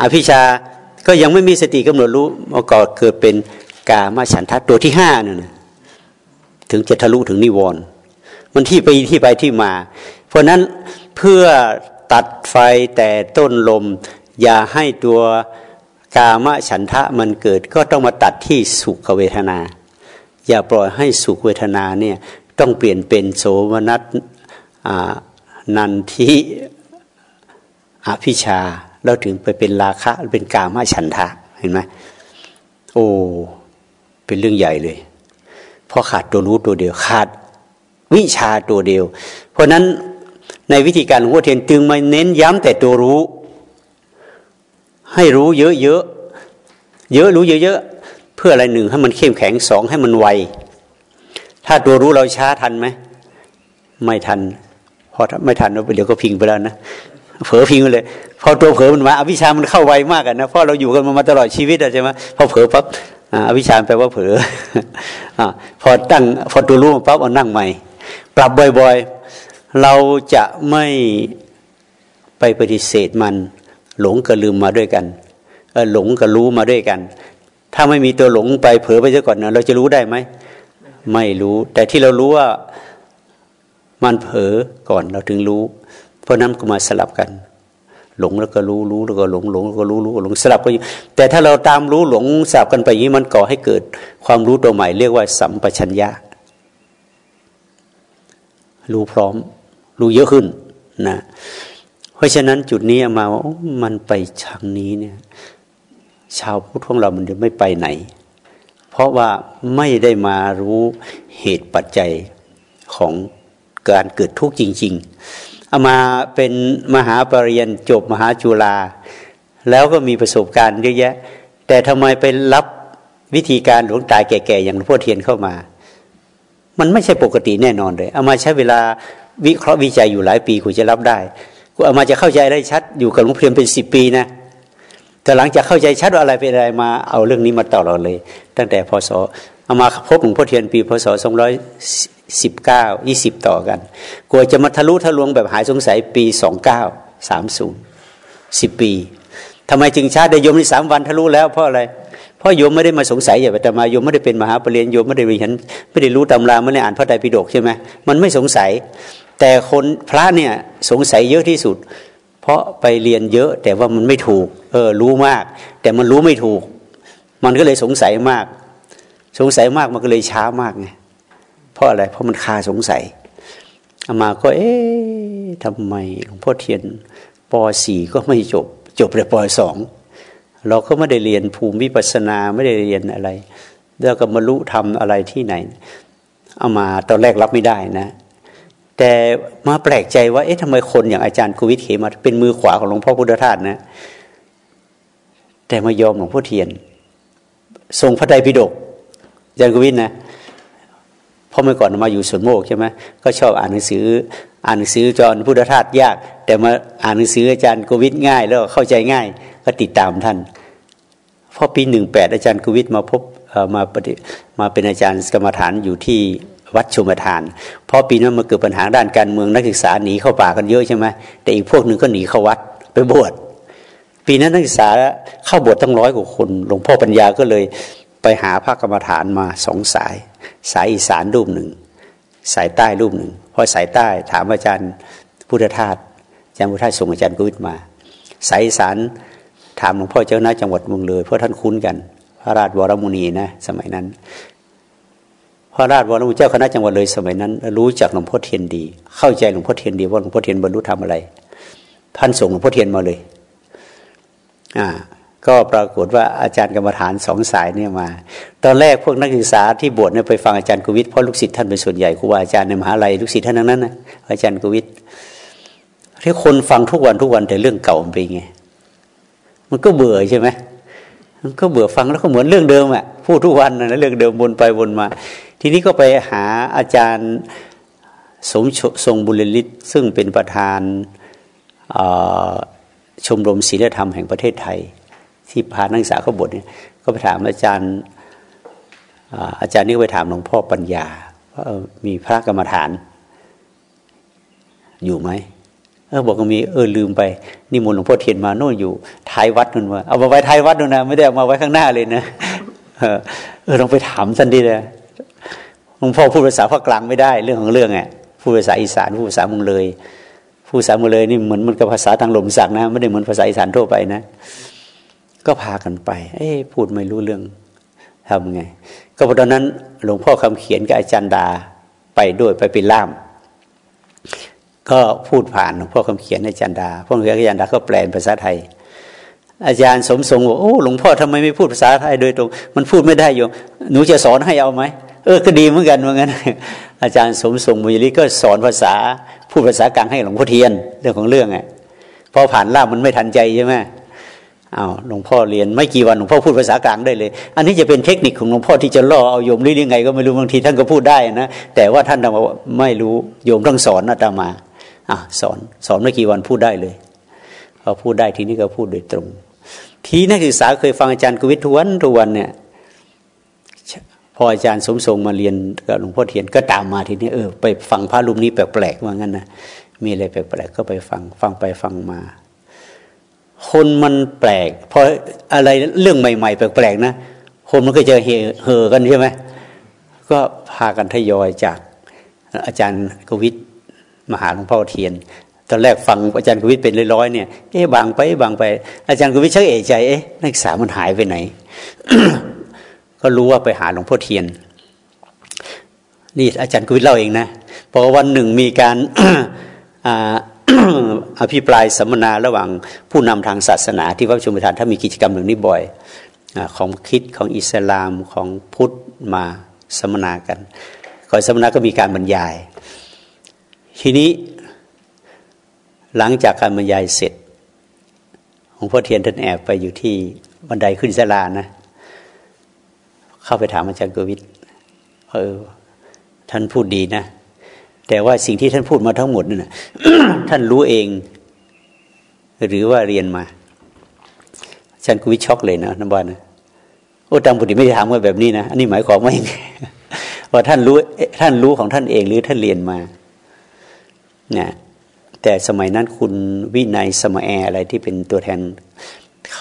อภิชา ก็ยังไม่มีสติกำหนดรู้มาก่อเกิดเป็นกามาฉันทัตัวที่ห้านั่นถึงจะทะลุถึงนิวรณ์มันที่ไปที่ไปที่มา เพราะนั้นเพื่อตัดไฟแต่ต้นลม อย่าให้ตัวกามฉันทะมันเกิด ก็ต้องมาตัดที่สุขเวทนา อย่าปล่อยให้สุขเวทนาเนี่ยต้องเปลี่ยนเป็นโสมนัสนันทิอภิชา แล้วถึงไปเป็นราคะเป็นกามาฉันทะเห็นไหมโอ้เป็นเรื่องใหญ่เลยเพราะขาดตัวรู้ตัวเดียวขาดวิชาตัวเดียว เพราะนั้นในวิธีการหลวงพ่อเทียนจึงมาเน้นย้ำแต่ตัวรู้ ให้รู้เยอะๆเยอะรู้เยอะเพื่ออะไรหนึ่งให้มันเข้มแข็งสองให้มันไว ถ้าตัวรู้เราช้าทันไหมไม่ทันพอไม่ทันเดี๋ยวก็พิงไปแล้วนะ เผลอพิงเลย พอตัวเผลอมันมาอวิชามันเข้าไวมากนะเพราะเราอยู่กันมาตลอดชีวิตใช่ไหมพอเผลอปั๊บอวิชาแปลว่าเผลออพอตั้งพอตัวรู้ปั๊บเอานั่งใหม่ ปรับบ่อยๆ เราจะไม่ไปปฏิเสธมัน หลงกับลืมมาด้วยกันหลงกับรู้มาด้วยกัน ถ้าไม่มีตัวหลงไปเผลอไปซะก่อนนะเราจะรู้ได้ไหมไม่รู้ แต่ที่เรารู้ว่ามันเผลอก่อนเราถึงรู้ เพราะนั้นก็มาสลับกัน หลงแล้วก็รู้รู้แล้วก็หลงหลงแล้วก็รู้รู้หลงสลับกันแต่ถ้าเราตามรู้หลงสลับกันไปอย่างนี้มันก่อให้เกิดความรู้ตัวใหม่ เรียกว่า สัมปชัญญะ รู้พร้อม รู้เยอะขึ้นนะเพราะฉะนั้นจุดนี้มาว่ามันไปทางนี้เนี่ยชาวพุทธของเรามันจะไม่ไปไหน เพราะว่าไม่ได้มารู้เหตุปัจจัยของการเกิดทุกข์จริง ๆ เอามาเป็นมหาปรริญญาจบมหาจุฬาแล้วก็มีประสบการณ์เยอะแยะ แต่ทำไมไปรับวิธีการหลวงตาแก่ๆอย่างหลวงพ่อเทียนเข้ามา มันไม่ใช่ปกติแน่นอนเลย เอามาใช้เวลาวิเคราะห์วิจัยอยู่หลายปีกูจะรับได้กูเอามาจะเข้าใจได้ชัดอยู่กับหลวงพ่อเทียนเป็นสิบปีนะแต่หลังจากเข้าใจชัดว่าอะไรเป็นอะไรมาเอาเรื่องนี้มาต่อเราเลย ตั้งแต่พศเอามาพบหลวงพ่อเทียนปีพศสองร้อย สิบเก้ายี่สิบต่อกัน กลัวจะมาทะลุทะลวงแบบหายสงสัยปีสองเก้าสามศูนย์สิบปีทำไมจึงช้าได้ยมในสามวันทะลุแล้วเพราะอะไร เพราะโยมไม่ได้มาสงสัยอย่าไปแต่มาโยมไม่ได้เป็นมหาปรริญญาโยมไม่ได้เรียนไม่ได้รู้ตำราไม่ได้อ่านพระไตรปิฎกใช่ไหมมันไม่สงสัย แต่คนพระเนี่ยสงสัยเยอะที่สุด เพราะไปเรียนเยอะแต่ว่ามันไม่ถูก เออรู้มาก แต่มันรู้ไม่ถูก มันก็เลยสงสัยมาก สงสัยมากมันก็เลยช้ามากไง เพราะอะไร เพราะมันคาสงสัยอามาก็เอ๊ะทำไมหลวงพ่อเทียนป .4 ก็ไม่จบ จบแต่ป .2 เราก็ไม่ได้เรียนภูมิปัสนาไม่ได้เรียนอะไรแล้วก็มารู้ทำอะไรที่ไหน เอามาตอนแรกรับไม่ได้นะ แต่มาแปลกใจว่า เอ๊ะทำไมคนอย่างอาจารย์กุวิทเขมาเป็นมือขวาของหลวงพ่อพุทธทาสนะ แต่มายอมหลวงพ่อเทียนทรงพระไตรปิฎกอาจารย์กุวิทนะ ราะเมื่อก่อนมาอยู่สวนโมกใช่ไหมก็ชอบอ่านหนังสือ อ่านหนังสือจอนพุทธทาสยาก แต่มาอ่านหนังสืออาจารย์โควิดง่าย แล้วเข้าใจง่าย ก็ติดตามท่านพอปีหนึ่งแปดอาจารย์โควิดมาพบมาปฏิมาเป็นอาจารย์กรรมฐานอยู่ที่วัดชุมทานเพราะปีนั้นมาเกิดปัญหาด้านการเมืองนักศึกษาหนีเข้าป่ากันเยอะใช่ไหมแต่อีกพวกหนึ่งก็หนีเข้าวัดไปบวชปีนั้นนักศึกษาเข้าบวชตั้งร้อยกว่าคนหลวงพ่อปัญญาก็เลยไปหาพระกรรมฐานมาสองสาย สายอีสานรูปหนึ่ง สายใต้รูปหนึ่งพอสายใต้ถามอาจารย์พุทธทาสอาจารย์พุทธทาสส่งอาจารย์กุวิทมา สายอีสานถามหลวงพ่อเจ้าหน้าจังหวัดเมืองเลย เพราะท่านคุ้นกัน พระราชวรมุนีนะสมัยนั้น พระราชวรมุนีเจ้าคณะจังหวัดเลยสมัยนั้น รู้จักหลวงพ่อเทียนดี เข้าใจหลวงพ่อเทียนดีว่าหลวงพ่อเทียนบรรลุธรรมอะไร ท่านส่งหลวงพ่อเทียนมาเลย อ่า ก็ปรากฏว่าอาจารย์กรรมฐานสองสายเนี่ยมา ตอนแรกพวกนักศึกษาที่บวชเนี่ยไปฟังอาจารย์กุวิทย์เพราะลูกศิษย์ท่านเป็นส่วนใหญ่ครูบาอาจารย์ในมหาลัยลูกศิษย์ท่านนั้นนะอาจารย์กุวิทย์ที่คนฟังทุกวันทุกวันแต่เรื่องเก่าเป็นไงมันก็เบื่อใช่ไหมมันก็เบื่อฟังแล้วก็เหมือนเรื่องเดิมอะพูดทุกวันนะเรื่องเดิมวนไปวนมา ทีนี้ก็ไปหาอาจารย์สมทรงบุญฤทธิ์ซึ่งเป็นประธานชมรมศีลธรรมแห่งประเทศไทย ที่พานักศึกษาเขาบทเนี่ยก็ไปถามอาจารย์อาจารย์นี่ไปถามหลวงพ่อปัญญาว่ามีพระกรรมฐาน อยู่ไหมเออบอกว่ามีเออลืมไปนี่มนหลวงพ่อเทียนมาโน่นอยู่ท้ายวัดนู่นว่าเอามาไว้ท้ายวัดนู่นนะไม่ได้เอามาไว้ข้างหน้าเลยนะเออลองไปถามท่านดีเลยหลวงพ่อพูดภาษาภาคกลางไม่ได้เรื่องของเรื่องอะพูดภาษาอีสานพูดภาษามุงเลยพูดภาษามุงเลยนี่เหมือนมันกับภาษาทางลมสักนะไม่ได้เหมือนภาษาอีสานทั่วไปนะ ก็พากันไป เอ้พูดไม่รู้เรื่องทำไง ก็ตอนนั้นหลวงพ่อคำเขียนกับอาจารย์ดาไปด้วยไปเป็นล่าม ก็พูดผ่านหลวงพ่อคำเขียนอาจารย์ดาพ่อเขียนอาจารย์ดาก็แปลภาษาไทย อาจารย์สมทรงบอกโอ้หลวงพ่อทำไมไม่พูดภาษาไทยโดยตรง มันพูดไม่ได้โยมหนูจะสอนให้เอาไหมเออก็ดีเหมือนกันเหมือนกันอาจารย์สมทรงมุยลิก็สอนภาษาพูดภาษากลางให้หลวงพ่อเทียนเรื่องของเรื่องอะพอผ่านล่ามมันไม่ทันใจใช่ไหม อ้าวหลวงพ่อเรียนไม่กี่วันหลวงพ่อพูดภาษากลางได้เลย อันนี้จะเป็นเทคนิคของหลวงพ่อที่จะล่อเอาโยมหรือยังไง ก็ไม่รู้บางทีท่านก็พูดได้นะแต่ว่าท่านทำไม่รู้โยมต้องสอนอาตมาอะสอนสอนไม่กี่วันพูดได้เลยพอพูดได้ทีนี้ก็พูดโดยตรง ทีนักศึกษาเคยฟังอาจารย์กวิททุวันทุวันเนี่ยพออาจารย์สมทรงมาเรียนกับหลวงพ่อเทียนก็ตามมาทีนี้เออไปฟังพระรูปนี้แปลกๆว่างั้นนะมีอะไรแปลกๆก็ไปฟังฟังไปฟังมา คนมันแปลกพออะไรเรื่องใหม่ ๆ แปลกๆนะคนมันก็จะเห่อกันใช่ไหมก็พากันทยอยจากอาจารย์กวิทมหาหลวงพ่อเทียนตอนแรกฟังอาจารย์กวิทเป็นร้อยๆเนี่ยเอ๊ะบางไปบางไป อาจารย์กวิทชักเอะใจเอ๊ะนักศึกษามันหายไปไหน ก็รู้ว่าไปหาหลวงพ่อเทียน นี่อาจารย์กวิทเล่าเองนะพอวันหนึ่งมีการอ่า อภิปรายสัมมนาระหว่างผู้นำทางศาสนาที่วัดชุมทานถ้ามีกิจกรรมหนึ่งนี้บ่อยของคิดของอิสลามของพุทธมาสัมมนากันก่อนสัมมนาก็มีการบรรยาย ทีนี้หลังจากการบรรยายเสร็จหลวงพ่อเทียนท่านแอบไปอยู่ที่บันไดขึ้นศาลานะ เข้าไปถามอาจารย์กวิทย์เออท่านพูดดีนะ แต่ว่าสิ่งที่ท่านพูดมาทั้งหมดนั่นท่านรู้เอง หรือว่าเรียนมาฉันกุวิช็อกเลยนะน้ำบ้านนะโอ้ตังปุติไม่ได้ถามว่าแบบนี้นะอันนี้หมายความว่าอย่างว่าท่านรู้ท่านรู้ของท่านเองหรือท่านเรียนมาเนี่ยแต่สมัยนั้นคุณวินัยสมัยแออะไรที่เป็นตัวแทน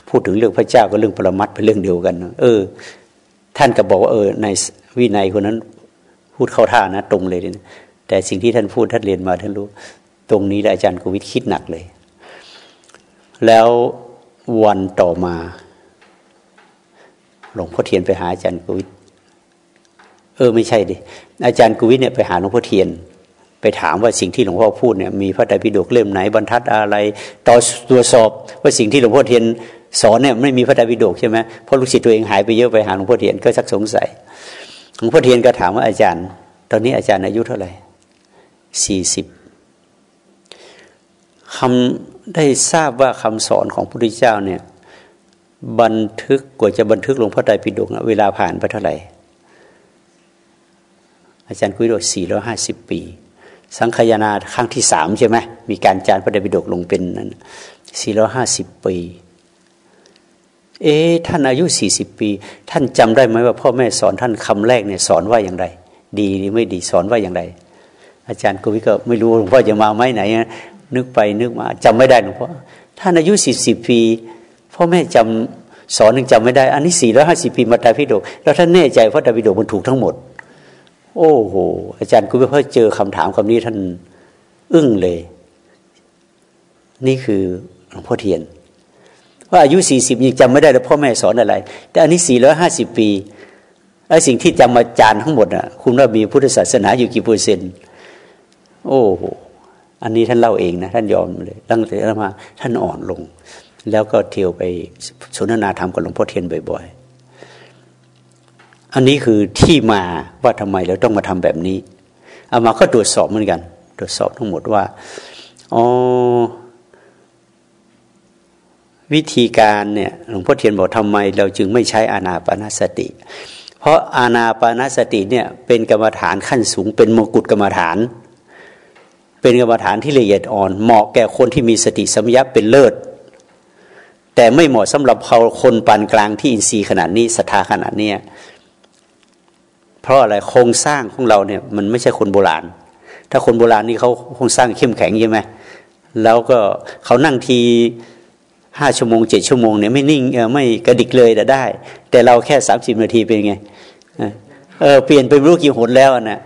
พูดถึงเรื่องพระเจ้าก็เรื่องปรมัตเป็นเรื่องเดียวกันเออ ท่านก็บอกว่าเออในวินัยคนนั้นพูดเข้าท่านะ ตรงเลยนะ แต่สิ่งที่ท่านพูดท่านเรียนมาท่านรู้ ตรงนี้แหละอาจารย์กวิทคิดหนักเลย แล้ววันต่อมาหลวงพ่อเทียนไปหาอาจารย์กวิทเออไม่ใช่ดิอาจารย์กวิทเนี่ยไปหาหลวงพ่อเทียน ไปถามว่าสิ่งที่หลวงพ่อพูดเนี่ยมีพระไตรปิฎกเล่มไหนบรรทัดอะไรต่อตรวจสอบว่าสิ่งที่หลวงพ่อเทียนสอนเนี่ยไม่มีพระไตรปิฎกใช่ไหมเพราะลูกศิษย์ตัวเองหายไปเยอะไปหาหลวงพ่อเทียนก็ชักสงสัยหลวงพ่อเทียนก็ถามว่าอาจารย์ ตอนนี้อาจารย์อายุเท่าไหร่ สี่สิบคำได้ทราบว่าคำสอนของพระพุทธเจ้าเนี่ยบันทึกกว่าจะบันทึกหลวงพ่อไตรปิฎกเวลาผ่านไปเท่าไหร่ อาจารย์คุยโดยสี่ร้อยห้าสิบปี สังขยานาครั้งที่สามใช่ไหมมีการจารพระเดบิดกลงเป็นนั้นสี่ร้อห้าสิบปี เอ๊ท่านอายุสี่สิบปี ท่านจำได้ไหมว่าพ่อแม่สอนท่านคำแรกเนี่ยสอนว่าอย่างไร ดีหรือไม่ดีสอนว่าอย่างไร อาจารย์กวิก็ไม่รู้หลวงพ่อจะมาไหมไหน นึกไปนึกมาจำไม่ได้หลวงพ่อท่านอายุสี่สิบปีพ่อแม่จำสอนหนึ่งจำไม่ได้ อันนี้สี่ร้อยห้าสิบปีมาตาพิโดกแล้วท่านแน่ใจว่าตาพิโดกมันถูกทั้งหมด โอ้โหอาจารย์กุณพ่อเจอคำถามคำนี้ท่านอึ้งเลย นี่คือหลวงพ่อเทียน ว่าอายุสี่สิบยังจำไม่ได้แล้วพ่อแม่สอนอะไร แต่อันนี้สี่ร้อยห้าสิบปีไอ้สิ่งที่จำมาจารทั้งหมดอะ คุณว่ามีพุทธศาสนาอยู่กี่เปอร์เซ็นต์ โอ้โหอันนี้ท่านเล่าเองนะท่านยอมเลยตั้งแต่มาท่านอ่อนลง แล้วก็เที่ยวไปสนทนาธรรมกับหลวงพ่อเทียนบ่อยอันนี้คือที่มาว่าทำไมเราต้องมาทำแบบนี้เอามาก็ตรวจสอบเหมือนกัน ตรวจสอบทั้งหมดว่าอ๋อวิธีการเนี่ยหลวงพ่อเทียนบอกทำไม เราจึงไม่ใช้อานาปนาสติ เพราะอานาปนาสติเนี่ยเป็นกรรมฐานขั้นสูงเป็นมกุฎกรรมฐาน เป็นกรรมฐานที่ละเอียดอ่อน เหมาะแก่คนที่มีสติสัมยาเป็นเลิศ แต่ไม่เหมาะสำหรับเขาคนปานกลางที่อินทรีย์ขนาดนี้ศรัทธาขนาดนี้เพราะอะไรโครงสร้างของเราเนี่ยมันไม่ใช่คนโบราณ ถ้าคนโบราณนี่เขาโครงสร้างเข้มแข็งใช่ไหมแล้วก็เขานั่งทีห้าชั่วโมงเจ็ดชั่วโมงเนี่ยไม่นิ่งไม่กระดิกเลยแต่ได้ แต่เราแค่สามสิบนาทีเป็นไงเออเปลี่ยนไปรู้กี่หนแล้วนะ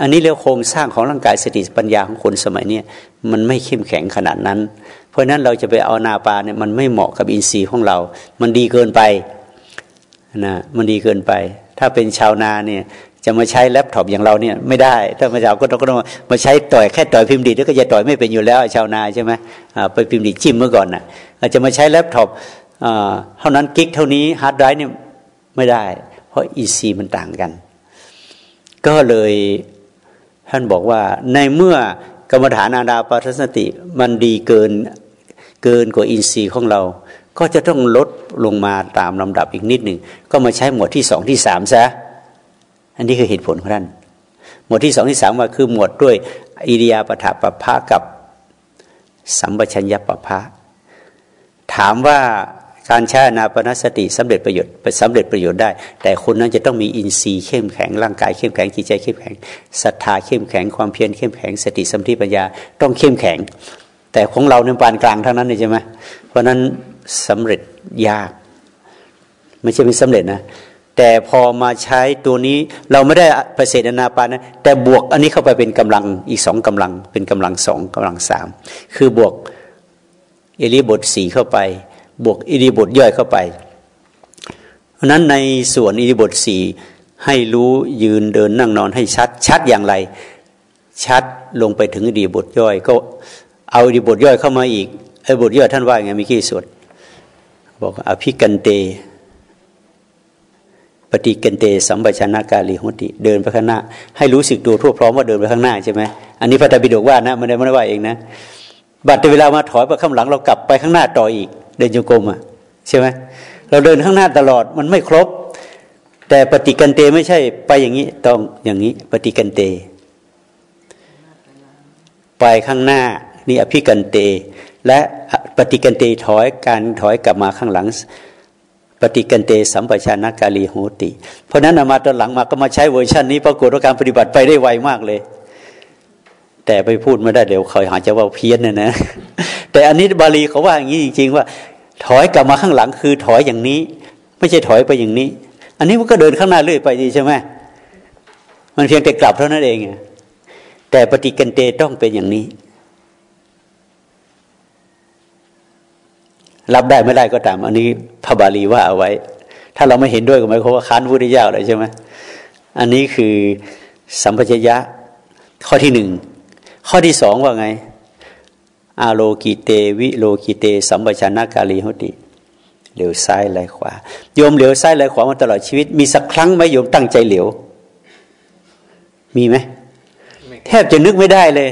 อันนี้เรียกโครงสร้างของร่างกายสติปัญญาของคนสมัยนี้มันไม่เข้มแข็งขนาดนั้น เพราะนั้นเราจะไปเอาอานาปาเนี่ยมันไม่เหมาะกับอินทรีย์ของเรา มันดีเกินไปนะมันดีเกินไป ถ้าเป็นชาวนาเนี่ยจะมาใช้แล็ปท็อปอย่างเราเนี่ยไม่ได้ ถ้ามาชาวก็ต้องก็ต้องมาใช้ต่อยแค่ต่อยพิมพ์ดีดแล้วก็จะต่อยไม่เป็นอยู่แล้วชาวนาใช่ไหมไปพิมพ์ดีดจิ้มเมื่อก่อนน่ะจะมาใช้แล็ปท็อปเท่านั้น gig เท่านี้ hard drive เนี่ยไม่ได้ เพราะอินทรีย์มันต่างกัน ก็เลย ท่านบอกว่าในเมื่อกรรมฐานอาดาปัสติมันดีเกินเกินกว่าอินทรีย์ของเรา ก็จะต้องลดลงมาตามลำดับอีกนิดหนึ่งก็มาใช้หมวดที่สองที่สามซะอันนี้คือเหตุผลของท่านหมวดที่สองที่สามว่าคือหมวดด้วยอิริยาปถะปะพะกับสัมปชัญญะปะพะถามว่า การใช้นาปนสติสำเร็จประโยชน์สำเร็จประโยชน์ได้ แต่คนนั้นจะต้องมีอินทรีย์เข้มแข็งร่างกายเข้มแข็งจิตใจเข้มแข็งศรัทธาเข้มแข็งความเพียรเข้มแข็งสติสัมผัสปัญญาต้องเข้มแข็ง แต่ของเราเนี่ยปานกลางเทั้งนั้นเลยใช่ไหมเพราะนั้นสำเร็จยาก ไม่ใช่ไม่สำเร็จนะแต่พอมาใช้ตัวนี้เราไม่ได้ประเสริฐนาปานะแต่บวกอันนี้เข้าไปเป็นกำลังอีกสองกำลัง เป็นกำลังสองกำลังสามคือบวกเอริบทสี่เข้าไป บวกอิริบทย่อยเข้าไป เพราะนั้นในส่วนอิริบทสี่ให้รู้ยืนเดินนั่งนอนให้ชัด ชัดอย่างไร ชัดลงไปถึงอิริบทย่อย ก็เอาอิริบทย่อยเข้ามาอีกไอ้บทย่อยท่านว่าไงมีกี่ส่วนบอกอภิกันเต ปฏิกันเต สัมปชัญญากาลีหุติ เดินไปข้างหน้า ให้รู้สึกตัวทั่วพร้อมว่าเดินไปข้างหน้าใช่ไหมอันนี้พระตาบิดกว่านะไม่ได้ไม่ได้ว่าเองนะบัดเวลามาถอยไปข้างหลังเรากลับไปข้างหน้าต่ออีก เดินโยกมอะใช่ไหมเราเดินข้างหน้าตลอดมันไม่ครบ แต่ปฏิกันเตไม่ใช่ไปอย่างนี้ต้องอย่างนี้ ปฏิกันเต ไปข้างหน้านี่อภิกันเต และปฏิกันเตถอยการถอยกลับมาข้างหลัง ปฏิกันเตสัมปชานากาลีโหติ เพราะนั้นมาตอนหลังมาก็มาใช้เวอร์ชันนี้ปรากฏว่าการปฏิบัติไปได้ไวมากเลย แต่ไปพูดไม่ได้เดี๋ยวเขาหาจะว่าเพี้ยนนะนะแต่อันนี้บาลีเขาว่าอย่างนี้จริง ๆ ว่า ถอยกลับมาข้างหลังคือถอยอย่างนี้ ไม่ใช่ถอยไปอย่างนี้ อันนี้มันก็เดินข้างหน้าเรื่อยไปดีใช่ไหมมันเพียงแต่กลับเท่านั้นเองแต่ปฏิกันเตต้องเป็นอย่างนี้ รับได้ไม่ได้ก็ตาม อันนี้พระบาลีว่าเอาไว้ ถ้าเราไม่เห็นด้วยก็หมายความว่าค้านพุทธเจ้าเลยใช่ไหมอันนี้คือสัมปชัญญะข้อที่หนึ่งข้อที่สองว่าไง อาโลกิเตวิโลกิเต สัมปชัญญะกาลีหุติเหลียวซ้ายไหลขวาโยมเหลียวซ้ายไหลขวามาตลอดชีวิต มีสักครั้งไหมโยมตั้งใจเหลียว มีไหมแทบจะนึกไม่ได้เลย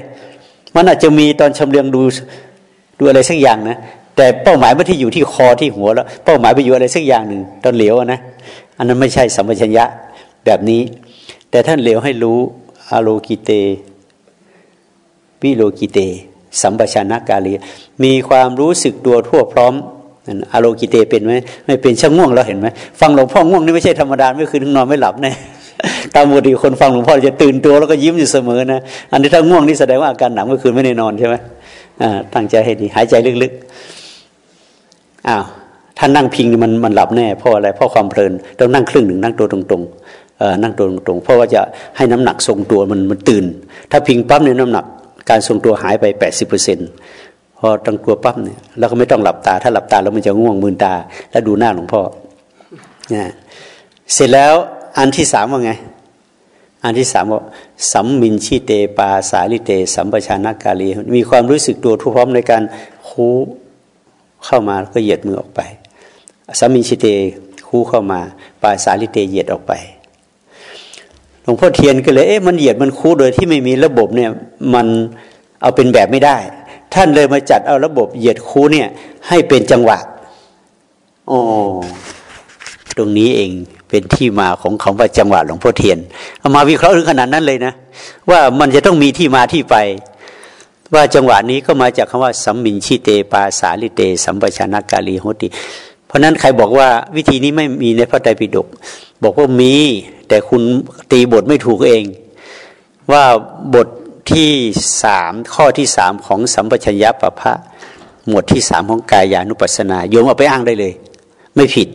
มันอาจจะมีตอนชำเลืองดูดูอะไรสักอย่างนะแต่เป้าหมายไม่ที่อยู่ที่คอที่หัวแล้ว เป้าหมายไปอยู่อะไรสักอย่างหนึ่งตอนเหลียวนะอันนั้นไม่ใช่สัมปชัญญะแบบนี้ แต่ท่านเหลียวให้รู้อาโลกิเตวิโลกิเต สัมปชัญญะกาลีมีความรู้สึกตัวทั่วพร้อมอารกิเตเป็นไหมไม่เป็นช่างง่วงเราเห็นไหมฟังหลวงพ่อง่วงนี่ไม่ใช่ธรรมดาไม่คืนนอนไม่หลับแน่ตามปกติคนฟังหลวงพ่อจะตื่นตัวแล้วก็ยิ้มอยู่เสมอนะอันนี้ถ้าง่วงนี่แสดงว่าอาการหนักเมื่อคืนไม่ได้นอนใช่ไหมตั้งใจให้ดีหายใจลึกๆอ้าวถ้านั่งพิงมันมันหลับแน่เพราะอะไรเพราะความเพลินต้องนั่งครึ่งหนึ่งนั่งตัวตรงๆนั่งตัวตรงๆเพราะว่าจะให้น้ำหนักทรงตัวมันมันตื่น ถ้าพิงปั๊บเนี่ยน้ำหนัก การทรงตัวหายไปแปดสิบเปอร์เซ็นต์พอตั้งตัวปั๊บเนี่ยเราก็ไม่ต้องหลับตา ถ้าหลับตาแล้วมันจะง่วงมืนตา แล้วดูหน้าหลวงพ่อเนี่ยเสร็จแล้วอันที่สามว่าไง อันที่สามว่าสัมมินชิเตปาสาลิเต สัมปชานากาลีมีความรู้สึกตัวทุกพร้อมในการคูเข้ามาก็เหยียดมือออกไปสัมมินชิเตคูเข้ามา ปาสาลิเตเหยียดออกไป ลวงพ่อเทียนก็เลยเอ๊ะมันเหยียดมันคูโดยที่ไม่มีระบบเนี่ยมันเอาเป็นแบบไม่ได้ ท่านเลยมาจัดเอาระบบเหยียดคูเนี่ย ให้เป็นจังหวะโอ้ตรงนี้เองเป็นที่มาของคำว่าจังหวะหลวงพ่อเทียนเอามาวิเคราะห์ถึงขนาดนั้นเลยนะ ว่ามันจะต้องมีที่มาที่ไป ว่าจังหวะนี้ก็มาจากคำว่าสัมมินชิเตปาสาลิเต สัมปชานากาลีโหติ เพราะนั้นใครบอกว่าวิธีนี้ไม่มีในพระไตรปิฎกบอกว่ามี แต่คุณตีบทไม่ถูกเอง ว่าบทที่สามข้อที่สามของสัมปชัญญะปะพะหมวดที่สามของกายานุปัสสนาโยมเอาไปอ้างได้เลย ไม่ผิด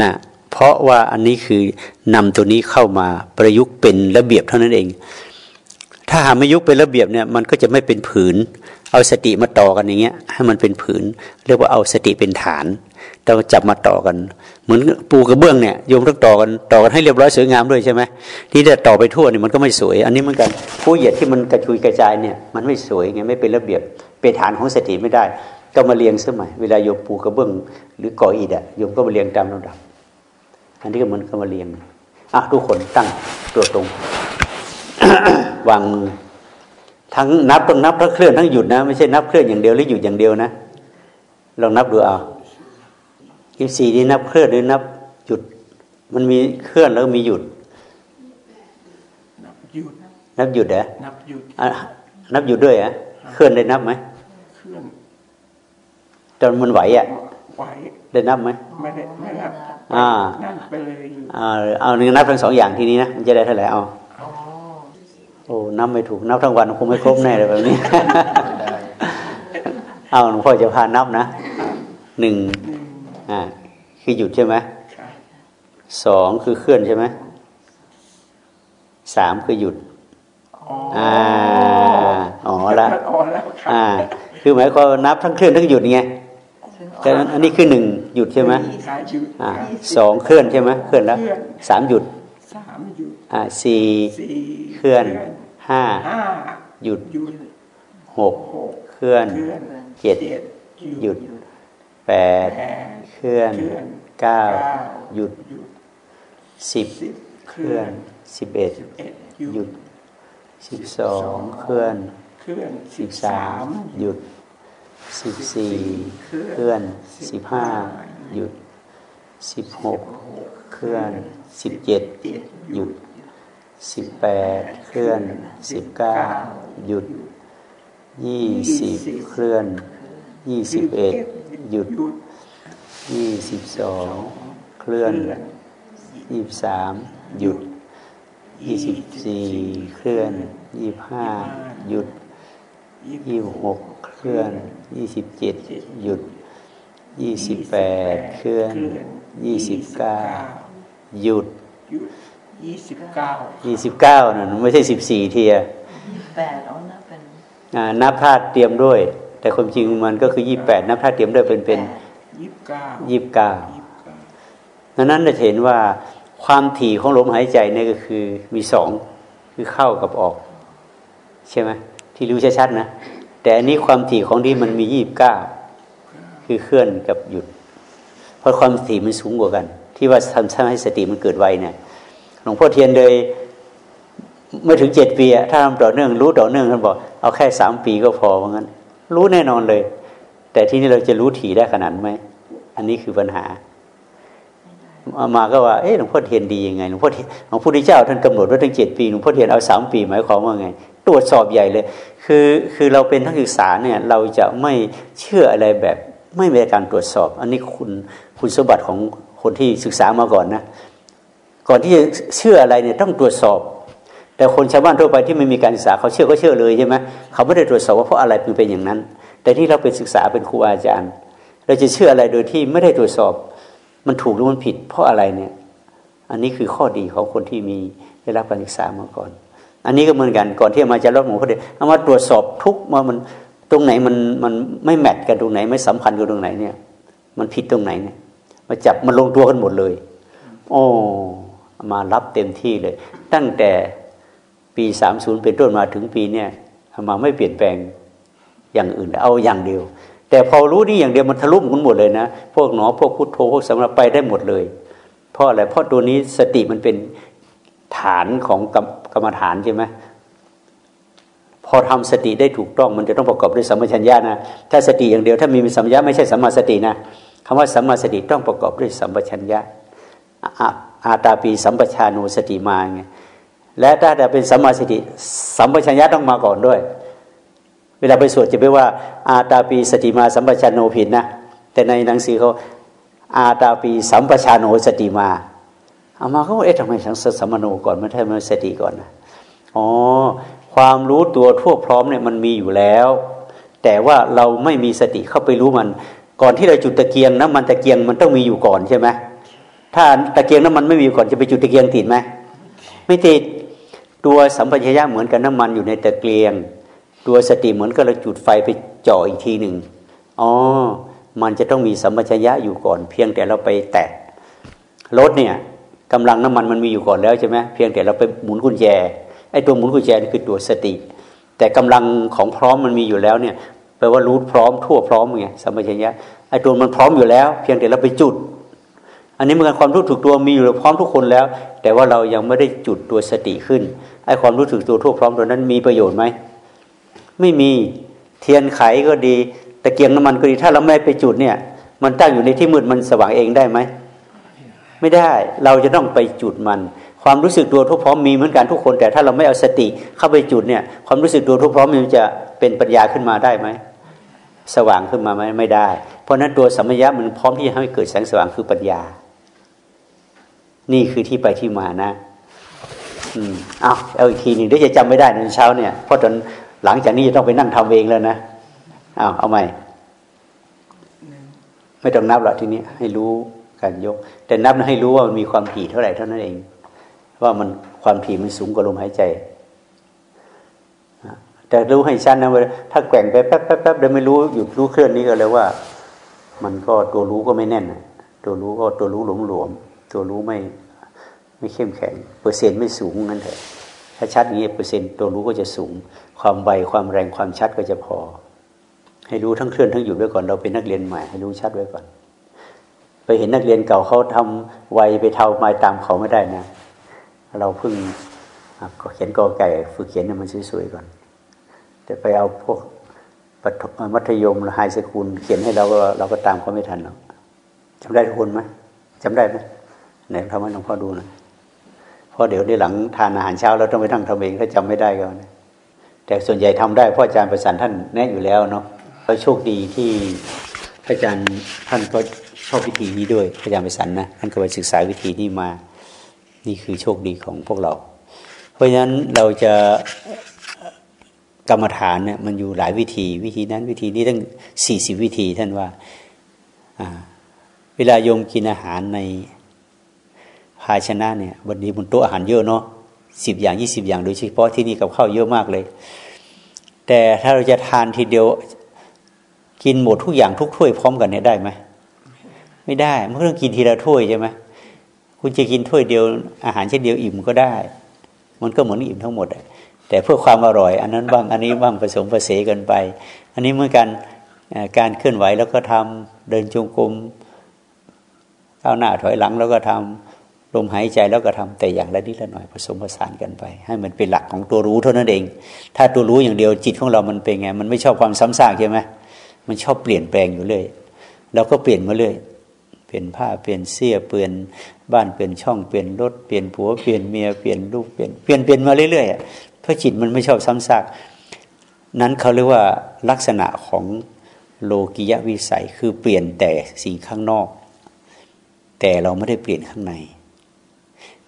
นะเพราะว่าอันนี้คือนำตัวนี้เข้ามาประยุกต์เป็นระเบียบเท่านั้นเอง ถ้าหาไม่ยุกเป็นระเบียบเนี่ยมันก็จะไม่เป็นผืน เอาสติมาต่อกันอย่างเงี้ยให้มันเป็นผืน เรียกว่าเอาสติเป็นฐาน ต้องจับมาต่อกัน เหมือนปูกระเบื้องเนี่ยโยมต้องต่อกันต่อกันให้เรียบร้อยสวยงามด้วยใช่ไหมที่จะต่อไปทั่วเนี่ยมันก็ไม่สวย อันนี้เหมือนกันผู้เหยียดที่มันกระจุยกระจายเนี่ยมันไม่สวยไงไม่เป็นระเบียบเป็นฐานของสติไม่ได้ ก็มาเรียงสมัยเวลาโยมปูกระเบื้อง หรือก่ออิฐอะโยมก็มาเรียงตามลำดับ อันนี้ก็เหมือนกับมาเรียงอะทุกคนตั้งตัวตรงวางมือทั้งนับต้องนับทั้งเคลื่อนทั้งหยุดนะไม่ใช่นับเคลื่อนอย่างเดียวหรือหยุดอย่างเดียวนะลองนับดูเอา อินสี่นี้นับเคลื่อนหรือนับหยุด มันมีเคลื่อนแล้วมีหยุด
นับหยุด
นับหยุดเหรอ
นับหยุด
อะนับหยุดด้วยเหรอเคลื่อนได้นับไหม
เคลื่อน
จนมันไหวอะ
ไหว
ได้นับไหม
ไม่ได้ไม่นับ
อ่า
นั่นไปเลย
เอาเอาหนึ่งนับทั้งสองอย่างทีนี้นะมันจะได้เท่าไหร่เอา
อ๋อ
โอ้นับไม่ถูกนับทั้งวันคงไม่ครบแน่เลยแบบนี้ เอาหลวงพ่อจะพานับนะหนึ่ง
หนึ่ง
อ่าคือหยุดใช่ไหม
ใช่
สองคือเคลื่อนใช่ไหมสามคือหยุด
อ๋อ
อ่าอ๋อละ
อ๋อแล้วครับ
อ่า คือหมายความว่านับทั้งเคลื่อนทั้งหยุดไงแต่อันนี้คือหนึ่งหยุดใช่ไหม
ขายหยุด
อ่าสองเคลื่อนใช่ไหมเคลื่อนแล้วสามหยุด
สามหยุด
อ่าสี่
สี่
เคลื่อนห้า
ห้า
หยุด
หยุด
หก
หก
เคลื่อน
เคลื่อน
เจ็ด
เจ็ด
หยุดแปด
แปด
เคลื่อน
เคลื่อน
เก้า
เก้า
หยุด
หยุด
สิบ
สิบ
เคลื่อนสิบเอ็ด
สิบเอ็ด
ห
หยุ
ยุ
ด
ดสิบสองเคลื่อน
เคลื่อน
สิบสามหยุดสิบสี่เคลื่อนสิบห้าหยุดสิบหกเคลื่อนสิบเจ็ด
เจ็ด
หยุดสิบแปดเคลื่อนสิบเก้าหยุดยี่สิบเคลื่อนยี่สิบเอ็ดหยุด
ห ยุด
ยี่สิบสองเคลื่อนยี่สิบสามหยุดยี่สิบสี่เคลื่อนยี่สิบห้าหยุดยี่สิบหกเคลื่อนยี่สิบเจ็ดหยุดยี่สิบแปดเคลื่อนยี่สิบเก้าหยุด
หยุดยี่สิบเก้า
ยี่สิบเก้านั่นไม่ใช่สิบสี่เทีย
แปดเอานะเป็น
อ่านับธาตุเตรียมด้วย แต่ความจริงมันก็คือยี่แปดนับธาตุเตรียมด้วยเป็นเป็น
ยี่สิบเก้า
ยี่สิบเก้า
ยี่สิบเก้า
ดังนั้นเราจะเห็นว่าความถี่ของลมหายใจเนี่ยก็คือมีสองคือเข้ากับออก ใช่ไหมที่รู้ชัดๆนะ แต่อันนี้ความถี่ของที่มันมียี่บเก้าคือเคลื่อนกับหยุด เพราะความถี่มันสูงกว่ากัน ที่ว่าทำให้สติมันเกิดไวเนี่ยหลวงพ่อเทียนเลยไม่ถึงเจ็ดปีอะถ้าทำต่อเนื่องรู้ต่อเนื่องท่านบอกเอาแค่สามปีก็พอว่างั้น รู้แน่นอนเลย แต่ที่นี่เราจะรู้ถี่ได้ขนาดไหม อันนี้คือปัญหา มาก็ว่า เอ๊ะหลวงพ่อเทียนดียังไง หลวงพ่อหลวงพุทธเจ้าท่านกำหนดว่าตั้งเจ็ดปี หลวงพ่อเทียนเอาสามปีหมายความว่าไง ตรวจสอบใหญ่เลย คือ คือเราเป็นนักศึกษาเนี่ยเราจะไม่เชื่ออะไรแบบไม่มีการตรวจสอบ อันนี้คุณ คุณสมบัติของคนที่ศึกษามาก่อนนะ ก่อนที่จะเชื่ออะไรเนี่ยต้องตรวจสอบ แต่คนชาวบ้านทั่วไปที่ไม่มีการศึกษาเขาเชื่อก็เชื่อเลยใช่ไหมเขาไม่ได้ตรวจสอบว่าเพราะอะไรเป็นอย่างนั้น แต่ที่เราเป็นศึกษาเป็นครูอาจารย์ เราจะเชื่ออะไรโดยที่ไม่ได้ตรวจสอบ มันถูกหรือมันผิด เพราะอะไรเนี่ย อันนี้คือข้อดีของคนที่มีได้รับการศึกษามาก่อน อันนี้ก็เหมือนกันก่อนที่มาจะรับหมูเขาเดียเอามาตรวจสอบทุกมามันตรงไหนมันมันไม่แมทกันตรงไหน ไม่สัมพันธ์กันตรงไหนเนี่ย มันผิดตรงไหนเนี่ยมาจับมันลงตัวกันหมดเลย โอ้มารับเต็มที่เลย ตั้งแต่ปีสามศูนย์เป็นต้นมาถึงปีเนี่ยมาไม่เปลี่ยนแปลง อย่างอื่นเอาอย่างเดียว แต่พอรู้นี่อย่างเดียวมันทะลุมันหมดเลยนะ พวกหนอพวกพุทโธพวกสำรับไปได้หมดเลย เพราะอะไรเพราะตัวนี้สติมันเป็นฐานของกรรมกรมฐานใช่ไหมพอทำสติได้ถูกต้องมันจะต้องประกอบด้วยสัมมาชัญญะนะถ้าสติอย่างเดียวถ้ามีสัมมาชัญญะไม่ใช่สัมมาสตินะคำว่าสัมมาสติต้องประกอบด้วยสัมปชัญญะอาอาตาปีสัมปชานุสติมาไงและถ้าจะเป็นสัมมาสติสัมปชัญญะต้องมาก่อนด้วย เวลาไปสวดจะไปว่า อาตาปีสติมาสัมปชัญโนผิดนะ แต่ในหนังสือเขาอาตาปีสัมปชาโนสติมาเอามาเขาเอ๊ะทำไมทั้งสัมมโนก่อนไม่ใช่มาสติก่อนนะอ๋อความรู้ตัวทั่วพร้อมเนี่ยมันมีอยู่แล้ว แต่ว่าเราไม่มีสติเข้าไปรู้มัน ก่อนที่เราจุดตะเกียงน้ำมันตะเกียงมันต้องมีอยู่ก่อนใช่ไหมถ้าตะเกียงน้ำมันไม่มีก่อนจะไปจุดตะเกียงติดไหมไม่ติดตัวสัมปชัญญะเหมือนกับน้ำมันอยู่ในตะเกียง ตัวสติเหมือนกับเราจุดไฟไปจ่ออีกทีหนึ่งอ๋อ มันจะต้องมีสัมปชัญญะอยู่ก่อน เพียงแต่เราไปแตะรถเนี่ยกำลังน้ำมันมันมีอยู่ก่อนแล้วใช่ไหมเพียงแต่เราไปหมุนกุญแจไอ้ตัวหมุนกุญแจนี่คือตัวสติ แต่กำลังของพร้อมมันมีอยู่แล้วเนี่ยแปลว่ารู้พร้อมทั่วพร้อมไงสัมปชัญญะไอ้ตัวมันพร้อมอยู่แล้ว เพียงแต่เราไปจุด อันนี้เมันความรู้ถูกตัวมีอยู่พร้อมทุกคนแล้ว แต่ว่าเรายังไม่ได้จุดตัวสติขึ้นไอ้ความรู้สึกตัวทั่วพร้อมตัวนั้นมีประโยชน์ไหม ไม่มีเทียนไขก็ดีตะเกียงน้ำมันก็ดีถ้าเราไม่ไปจุดเนี่ย มันตั้งอยู่ในที่มืดมันสว่างเองได้ไหมไม่ได้เราจะต้องไปจุดมัน ความรู้สึกตัวทุกพร้อมมีเหมือนกันทุกคน แต่ถ้าเราไม่เอาสติเข้าไปจุดเนี่ย ความรู้สึกตัวทุกพร้อมมันจะเป็นปัญญาขึ้นมาได้ไหมสว่างขึ้นมาไหมไม่ได้ เพราะนั้นตัวสัมมยะมันพร้อมที่จะให้เกิดแสงสว่างคือปัญญา นี่คือที่ไปที่มานะ อืมเอาเอาอีกทีหนึ่งเดี๋ยวจะจำไม่ได้ในเช้าเนี่ยเพราะตอน หลังจากนี้จะต้องไปนั่งทำเองแล้วนะเอาเอาใหม่ ไม่ต้องนับหรอกทีนี้ ให้รู้การยก แต่นับให้รู้ว่ามันมีความถี่เท่าไหร่เท่านั้นเอง ว่ามันความถี่มันสูงกว่าลมหายใจแต่รู้ให้ชัดนะว่าถ้าแกว่งไปแป๊บแป๊บแป๊บเดี๋ยวไม่รู้หยุดรู้เคลื่อนนี้ก็เลยว่า มันก็ตัวรู้ก็ไม่แน่นตัวรู้ก็ตัวรู้หลวมหลวมตัวรู้ไม่ไม่เข้มแข็ง เปอร์เซ็นต์ไม่สูงงั้นเถอะถ้าชัดอย่างนี้เปอร์เซ็นต์ตัวรู้ก็จะสูง ความไวความแรงความชัดก็จะพอ ให้รู้ทั้งเคลื่อนทั้งหยุดไว้ก่อนเราเป็นนักเรียนใหม่ให้รู้ชัดไว้ก่อน ไปเห็นนักเรียนเก่าเขาทำไวไปเท่าไม้ตามเขาไม่ได้นะ เราเพิ่งก็เขียนกอไก่ฝึกเขียนมันสวยๆก่อน แต่ไปเอาพวกมัธยมหรือไฮสคูลเขียนให้เราก็เราก็ตามเขาไม่ทันหรอกจำได้ทุกคนไหมจำได้ไหมไหนทำให้หลวงพ่อดูหนะเพราะเดี๋ยวในหลังทานอาหารเช้าเราต้องไปนั่งทำเองถ้าจำไม่ได้ก็นะ แต่ส่วนใหญ่ทำได้เพราะอาจารย์ประสานท่านแนะอยู่แล้วเนาะก็โชคดีที่อาจารย์ท่านก็ชอบวิธีนี้ด้วยพระอาจารย์ไปสันนะท่านก็ไปศึกษาวิธีนี้มา นี่คือโชคดีของพวกเรา เพราะฉะนั้นเราจะกรรมฐานเนี่ยมันอยู่หลายวิธี วิธีนั้นวิธีนี้ตั้งสี่สิบวิธีท่านว่าเวลาโยมกินอาหารในภาชนะเนี่ยวันนี้บนโต๊ะอาหารเยอะเนาะ สิบอย่างยี่สิบอย่างโดยเฉพาะที่นี่กับข้าวเยอะมากเลย แต่ถ้าเราจะทานทีเดียวกินหมดทุกอย่างทุกถ้วยพร้อมกันเนี่ยได้ไหมไม่ได้มันต้องกินทีละถ้วยใช่ไหมคุณจะกินถ้วยเดียว อาหารเช่นเดียวอิ่มก็ได้ มันก็เหมือนอิ่มทั้งหมดแต่เพื่อความอร่อย อันนั้นบ้างอันนี้บ้างผสมผสมกันไป อันนี้เมื่อกันการเคลื่อนไหวแล้วก็ทำเดินจงกรมก้าวหน้าถอยหลังแล้วก็ทำ ลมหายใจแล้วก็ทำแต่อย่างละนิดละหน่อยผสมผสานกันไป ให้มันเป็นหลักของตัวรู้เท่านั้นเอง ถ้าตัวรู้อย่างเดียวจิตของเรามันเป็นไง มันไม่ชอบความซ้ำซากใช่ไหมมันชอบเปลี่ยนแปลงอยู่เรื่อยเราก็เปลี่ยนมาเรื่อยเปลี่ยนผ้าเปลี่ยนเสื้อเปลี่ยนบ้านเปลี่ยนช่องเปลี่ยนรถเปลี่ยนผัวเปลี่ยนเมียเปลี่ยนลูกเปลี่ยนเปลี่ยนเปลี่ยนมาเรื่อยๆเพราะจิตมันไม่ชอบซ้ำซากนั้นเขาเรียกว่าลักษณะของโลกิยะวิสัยคือเปลี่ยนแต่สิ่งข้างนอก แต่เราไม่ได้เปลี่ยนข้างใน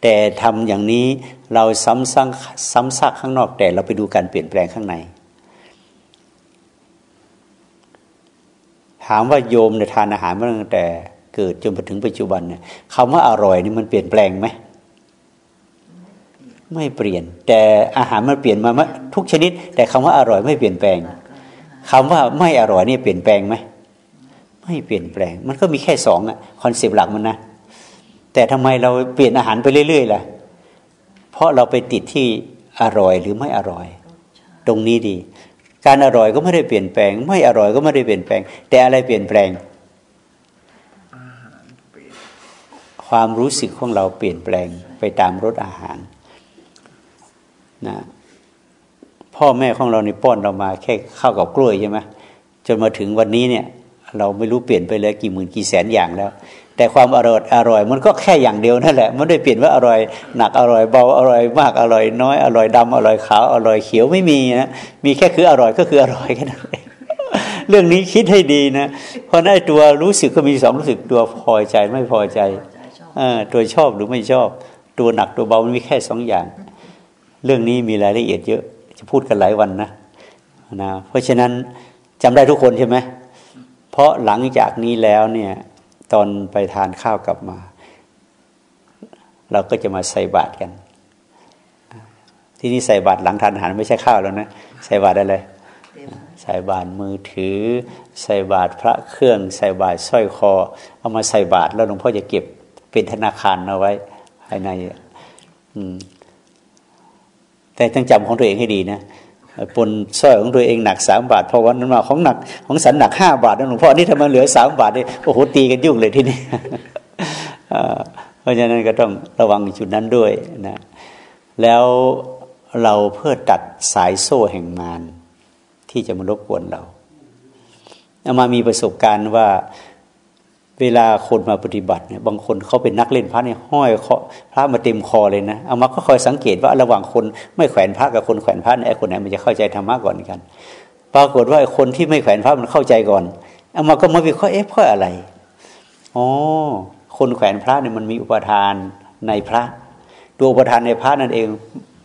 แต่ทำอย่างนี้เราซ้ำซากซ้ำซากข้างนอก แต่เราไปดูการเปลี่ยนแปลงข้างใน ถามว่าโยมในทานอาหารมาตั้งแต่เกิดจนมาถึงปัจจุบันเนี่ยคำว่าอร่อยนี่มันเปลี่ยนแปลงไหมไม่เปลี่ยน แต่อาหารมันเปลี่ยนมาทุกชนิด แต่คำว่าอร่อยไม่เปลี่ยนแปลงคำว่าไม่อร่อยนี่เปลี่ยนแปลงไหมไม่เปลี่ยนแปลง มันก็มีแค่สองอะคอนเซปต์หลักมันนะ แต่ทำไมเราเปลี่ยนอาหารไปเรื่อยๆล่ะ เพราะเราไปติดที่อร่อยหรือไม่อร่อย ตรงนี้ดี การอร่อยก็ไม่ได้เปลี่ยนแปลง ไม่อร่อยก็ไม่ได้เปลี่ยนแปลง แต่อะไรเปลี่ยนแปลง ความรู้สึกของเราเปลี่ยนแปลงไปตามรสอาหารนะพ่อแม่ของเราในป้อนเรามาแค่ข้าวกับกล้วยใช่ไหมจนมาถึงวันนี้เนี่ย เราไม่รู้เปลี่ยนไปเลยกี่หมื่นกี่แสนอย่างแล้ว แต่ความอร่อยอร่อย มันก็แค่อย่างเดียวนั่นแหละมันไม่ได้เปลี่ยนว่าอร่อยหนักอร่อยเบาอร่อยมากอร่อยน้อยอร่อยดำอร่อยขาวอร่อยเขียวไม่มีนะมีแค่คืออร่อยก็คืออร่อยแค่นั้นเองเรื่องนี้คิดให้ดีนะเพราะในตัวรู้สึกก็มีสองรู้สึกตัวพอใจไม่พอใจอตัวชอบหรือไม่ชอบ ตัวหนักตัวเบามันมีแค่สองอย่าง เรื่องนี้มีรายละเอียดเยอะ จะพูดกันหลายวันนะนะเพราะฉะนั้นจำได้ทุกคนใช่ไหมเพราะหลังจากนี้แล้วเนี่ย ตอนไปทานข้าวกลับมา เราก็จะมาใส่บาตรกัน ที่นี่ใส่บาตรหลังทานอาหารไม่ใช่ข้าวแล้วนะใส่บาตรอะไรใส่บาตรมือถือ ใส่บาตรพระเครื่อง ใส่บาตรสร้อยคอ เอามาใส่บาตรแล้วหลวงพ่อจะเก็บเป็นธนาคารเอาไว้ภายในแต่ต้องจำของตัวเองให้ดีนะ ปนสร้อยของตัวเองหนักสามบาทพอวันนั้นมาของหนักของสันหนักห้าบาทนะหลวงพ่อนี่ทำไมเหลือสามบาทนี่โอ้โหตีกันยุ่งเลยที่นี่เพราะฉะนั้นก็ต้องระวังจุดนั้นด้วยนะแล้วเราเพื่อตัดสายโซ่แห่งมารที่จะมารบกวนเราเอามามีประสบการณ์ว่า เวลาคนมาปฏิบัติเนี่ยบางคนเขาเป็นนักเล่นพระเนี่ยห้อยพระมาเต็มคอเลยนะเอามาก็คอยสังเกตว่าระหว่างคนไม่แขวนพระกับคนแขวนพระเนี่ยไอ้คนไหนมันจะเข้าใจธรรมะก่อนกัน ปรากฏว่าคนที่ไม่แขวนพระมันเข้าใจก่อนเอามาก็มาวิเคราะห์เอ๊ะเพราะอะไรอ๋อคนแขวนพระเนี่ยมันมีอุปทานในพระ ตัวอุปทานในพระนั่นเอง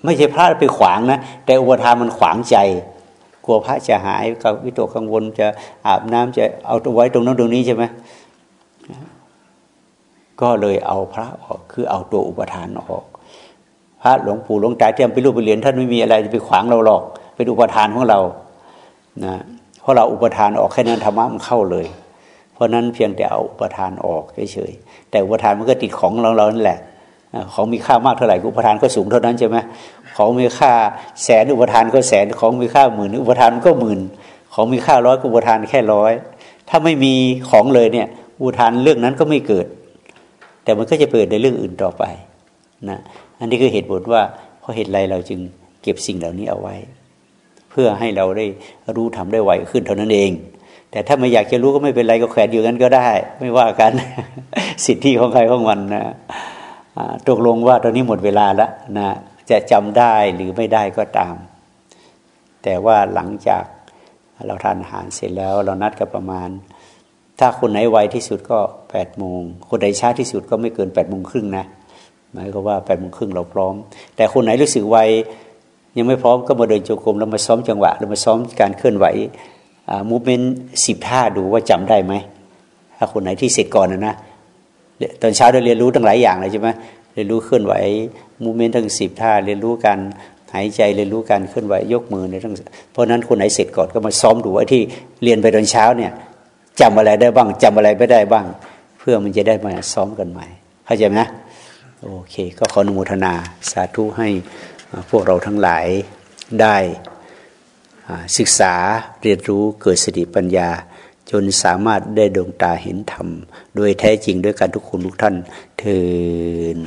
ไม่ใช่พระไปขวางนะแต่อุปทานมันขวางใจกลัวพระจะหายกับวิตกกังวลจะอาบน้ำจะเอาไว้ตรงนั้นตรงนี้ใช่ไหม ก็เลยเอาพระออกคือเอาตัวอุปทานออก พระหลวงปู่หลวงตาเทียมไปรูปไปเหรียญท่านไม่มีอะไรจะไปขวางเราหรอก เป็นอุปทานของเรานะเพราะเราอุปทานออกแค่นั้นธรรมะมันเข้าเลย เพราะนั้นเพียงแต่เอาอุปทานออกเฉยๆแต่อุปทานมันก็ติดของเราเรานั่นแหละของมีค่ามากเท่าไหร่อุปทานก็สูงเท่านั้นใช่ไหมของมีค่าแสนอุปทานก็แสนของมีค่าหมื่นอุปทานก็หมื่นของมีค่าร้อยอุปทานแค่ร้อยถ้าไม่มีของเลยเนี่ยอุปทานเรื่องนั้นก็ไม่เกิด แต่มันก็จะเปิดในเรื่องอื่นต่อไปนะอันนี้คือเหตุผลว่าเพราะเหตุไรเราจึงเก็บสิ่งเหล่านี้เอาไว้ เพื่อให้เราได้รู้ทำได้ไวขึ้นเท่านั้นเอง แต่ถ้าไม่อยากจะรู้ก็ไม่เป็นไรก็แขวนอยู่กันก็ได้ ไม่ว่ากันสิทธิของใครของมันนะตกลงว่าตอนนี้หมดเวลาแล้วนะจะจำได้หรือไม่ได้ก็ตาม แต่ว่าหลังจากเราทานอาหารเสร็จแล้วเรานัดกันประมาณ ถ้าคนไหนไวที่สุดก็แปดโมง คนไหนช้าที่สุดก็ไม่เกินแปดโมงครึ่งนะหมายก็ว่าแปดโมงครึ่งเราพร้อม แต่คนไหนรู้สึกไวยังไม่พร้อมก็มาเดินโจกรมแล้วมาซ้อมจังหวะแล้วมาซ้อมการเคลื่อนไหวมูฟเมนต์สิบท่าดูว่าจำได้ไหมถ้าคนไหนที่เสร็จก่อนนะนะตอนเช้าได้เรียนรู้ตั้งหลายอย่างเลยใช่ไหมเรียนรู้เคลื่อนไหวมูเมนต์ทั้งสิบท่าเรียนรู้การหายใจเรียนรู้การเคลื่อนไหวยกมือในทั้งเพราะนั้นคนไหนเสร็จก่อนก็มาซ้อมดูว่าที่เรียนไปตอนเช้าเนี่ย จำอะไรได้บ้างจำอะไรไม่ได้บ้าง เพื่อมันจะได้มาซ้อมกันใหม่เข้าใจไหมโอเค ก็ขออนุโมทนาสาธุให้พวกเราทั้งหลายได้ศึกษาเรียนรู้เกิดสติปัญญา จนสามารถได้ดวงตาเห็นธรรม โดยแท้จริงด้วยกันทุกคนทุกท่านเทิน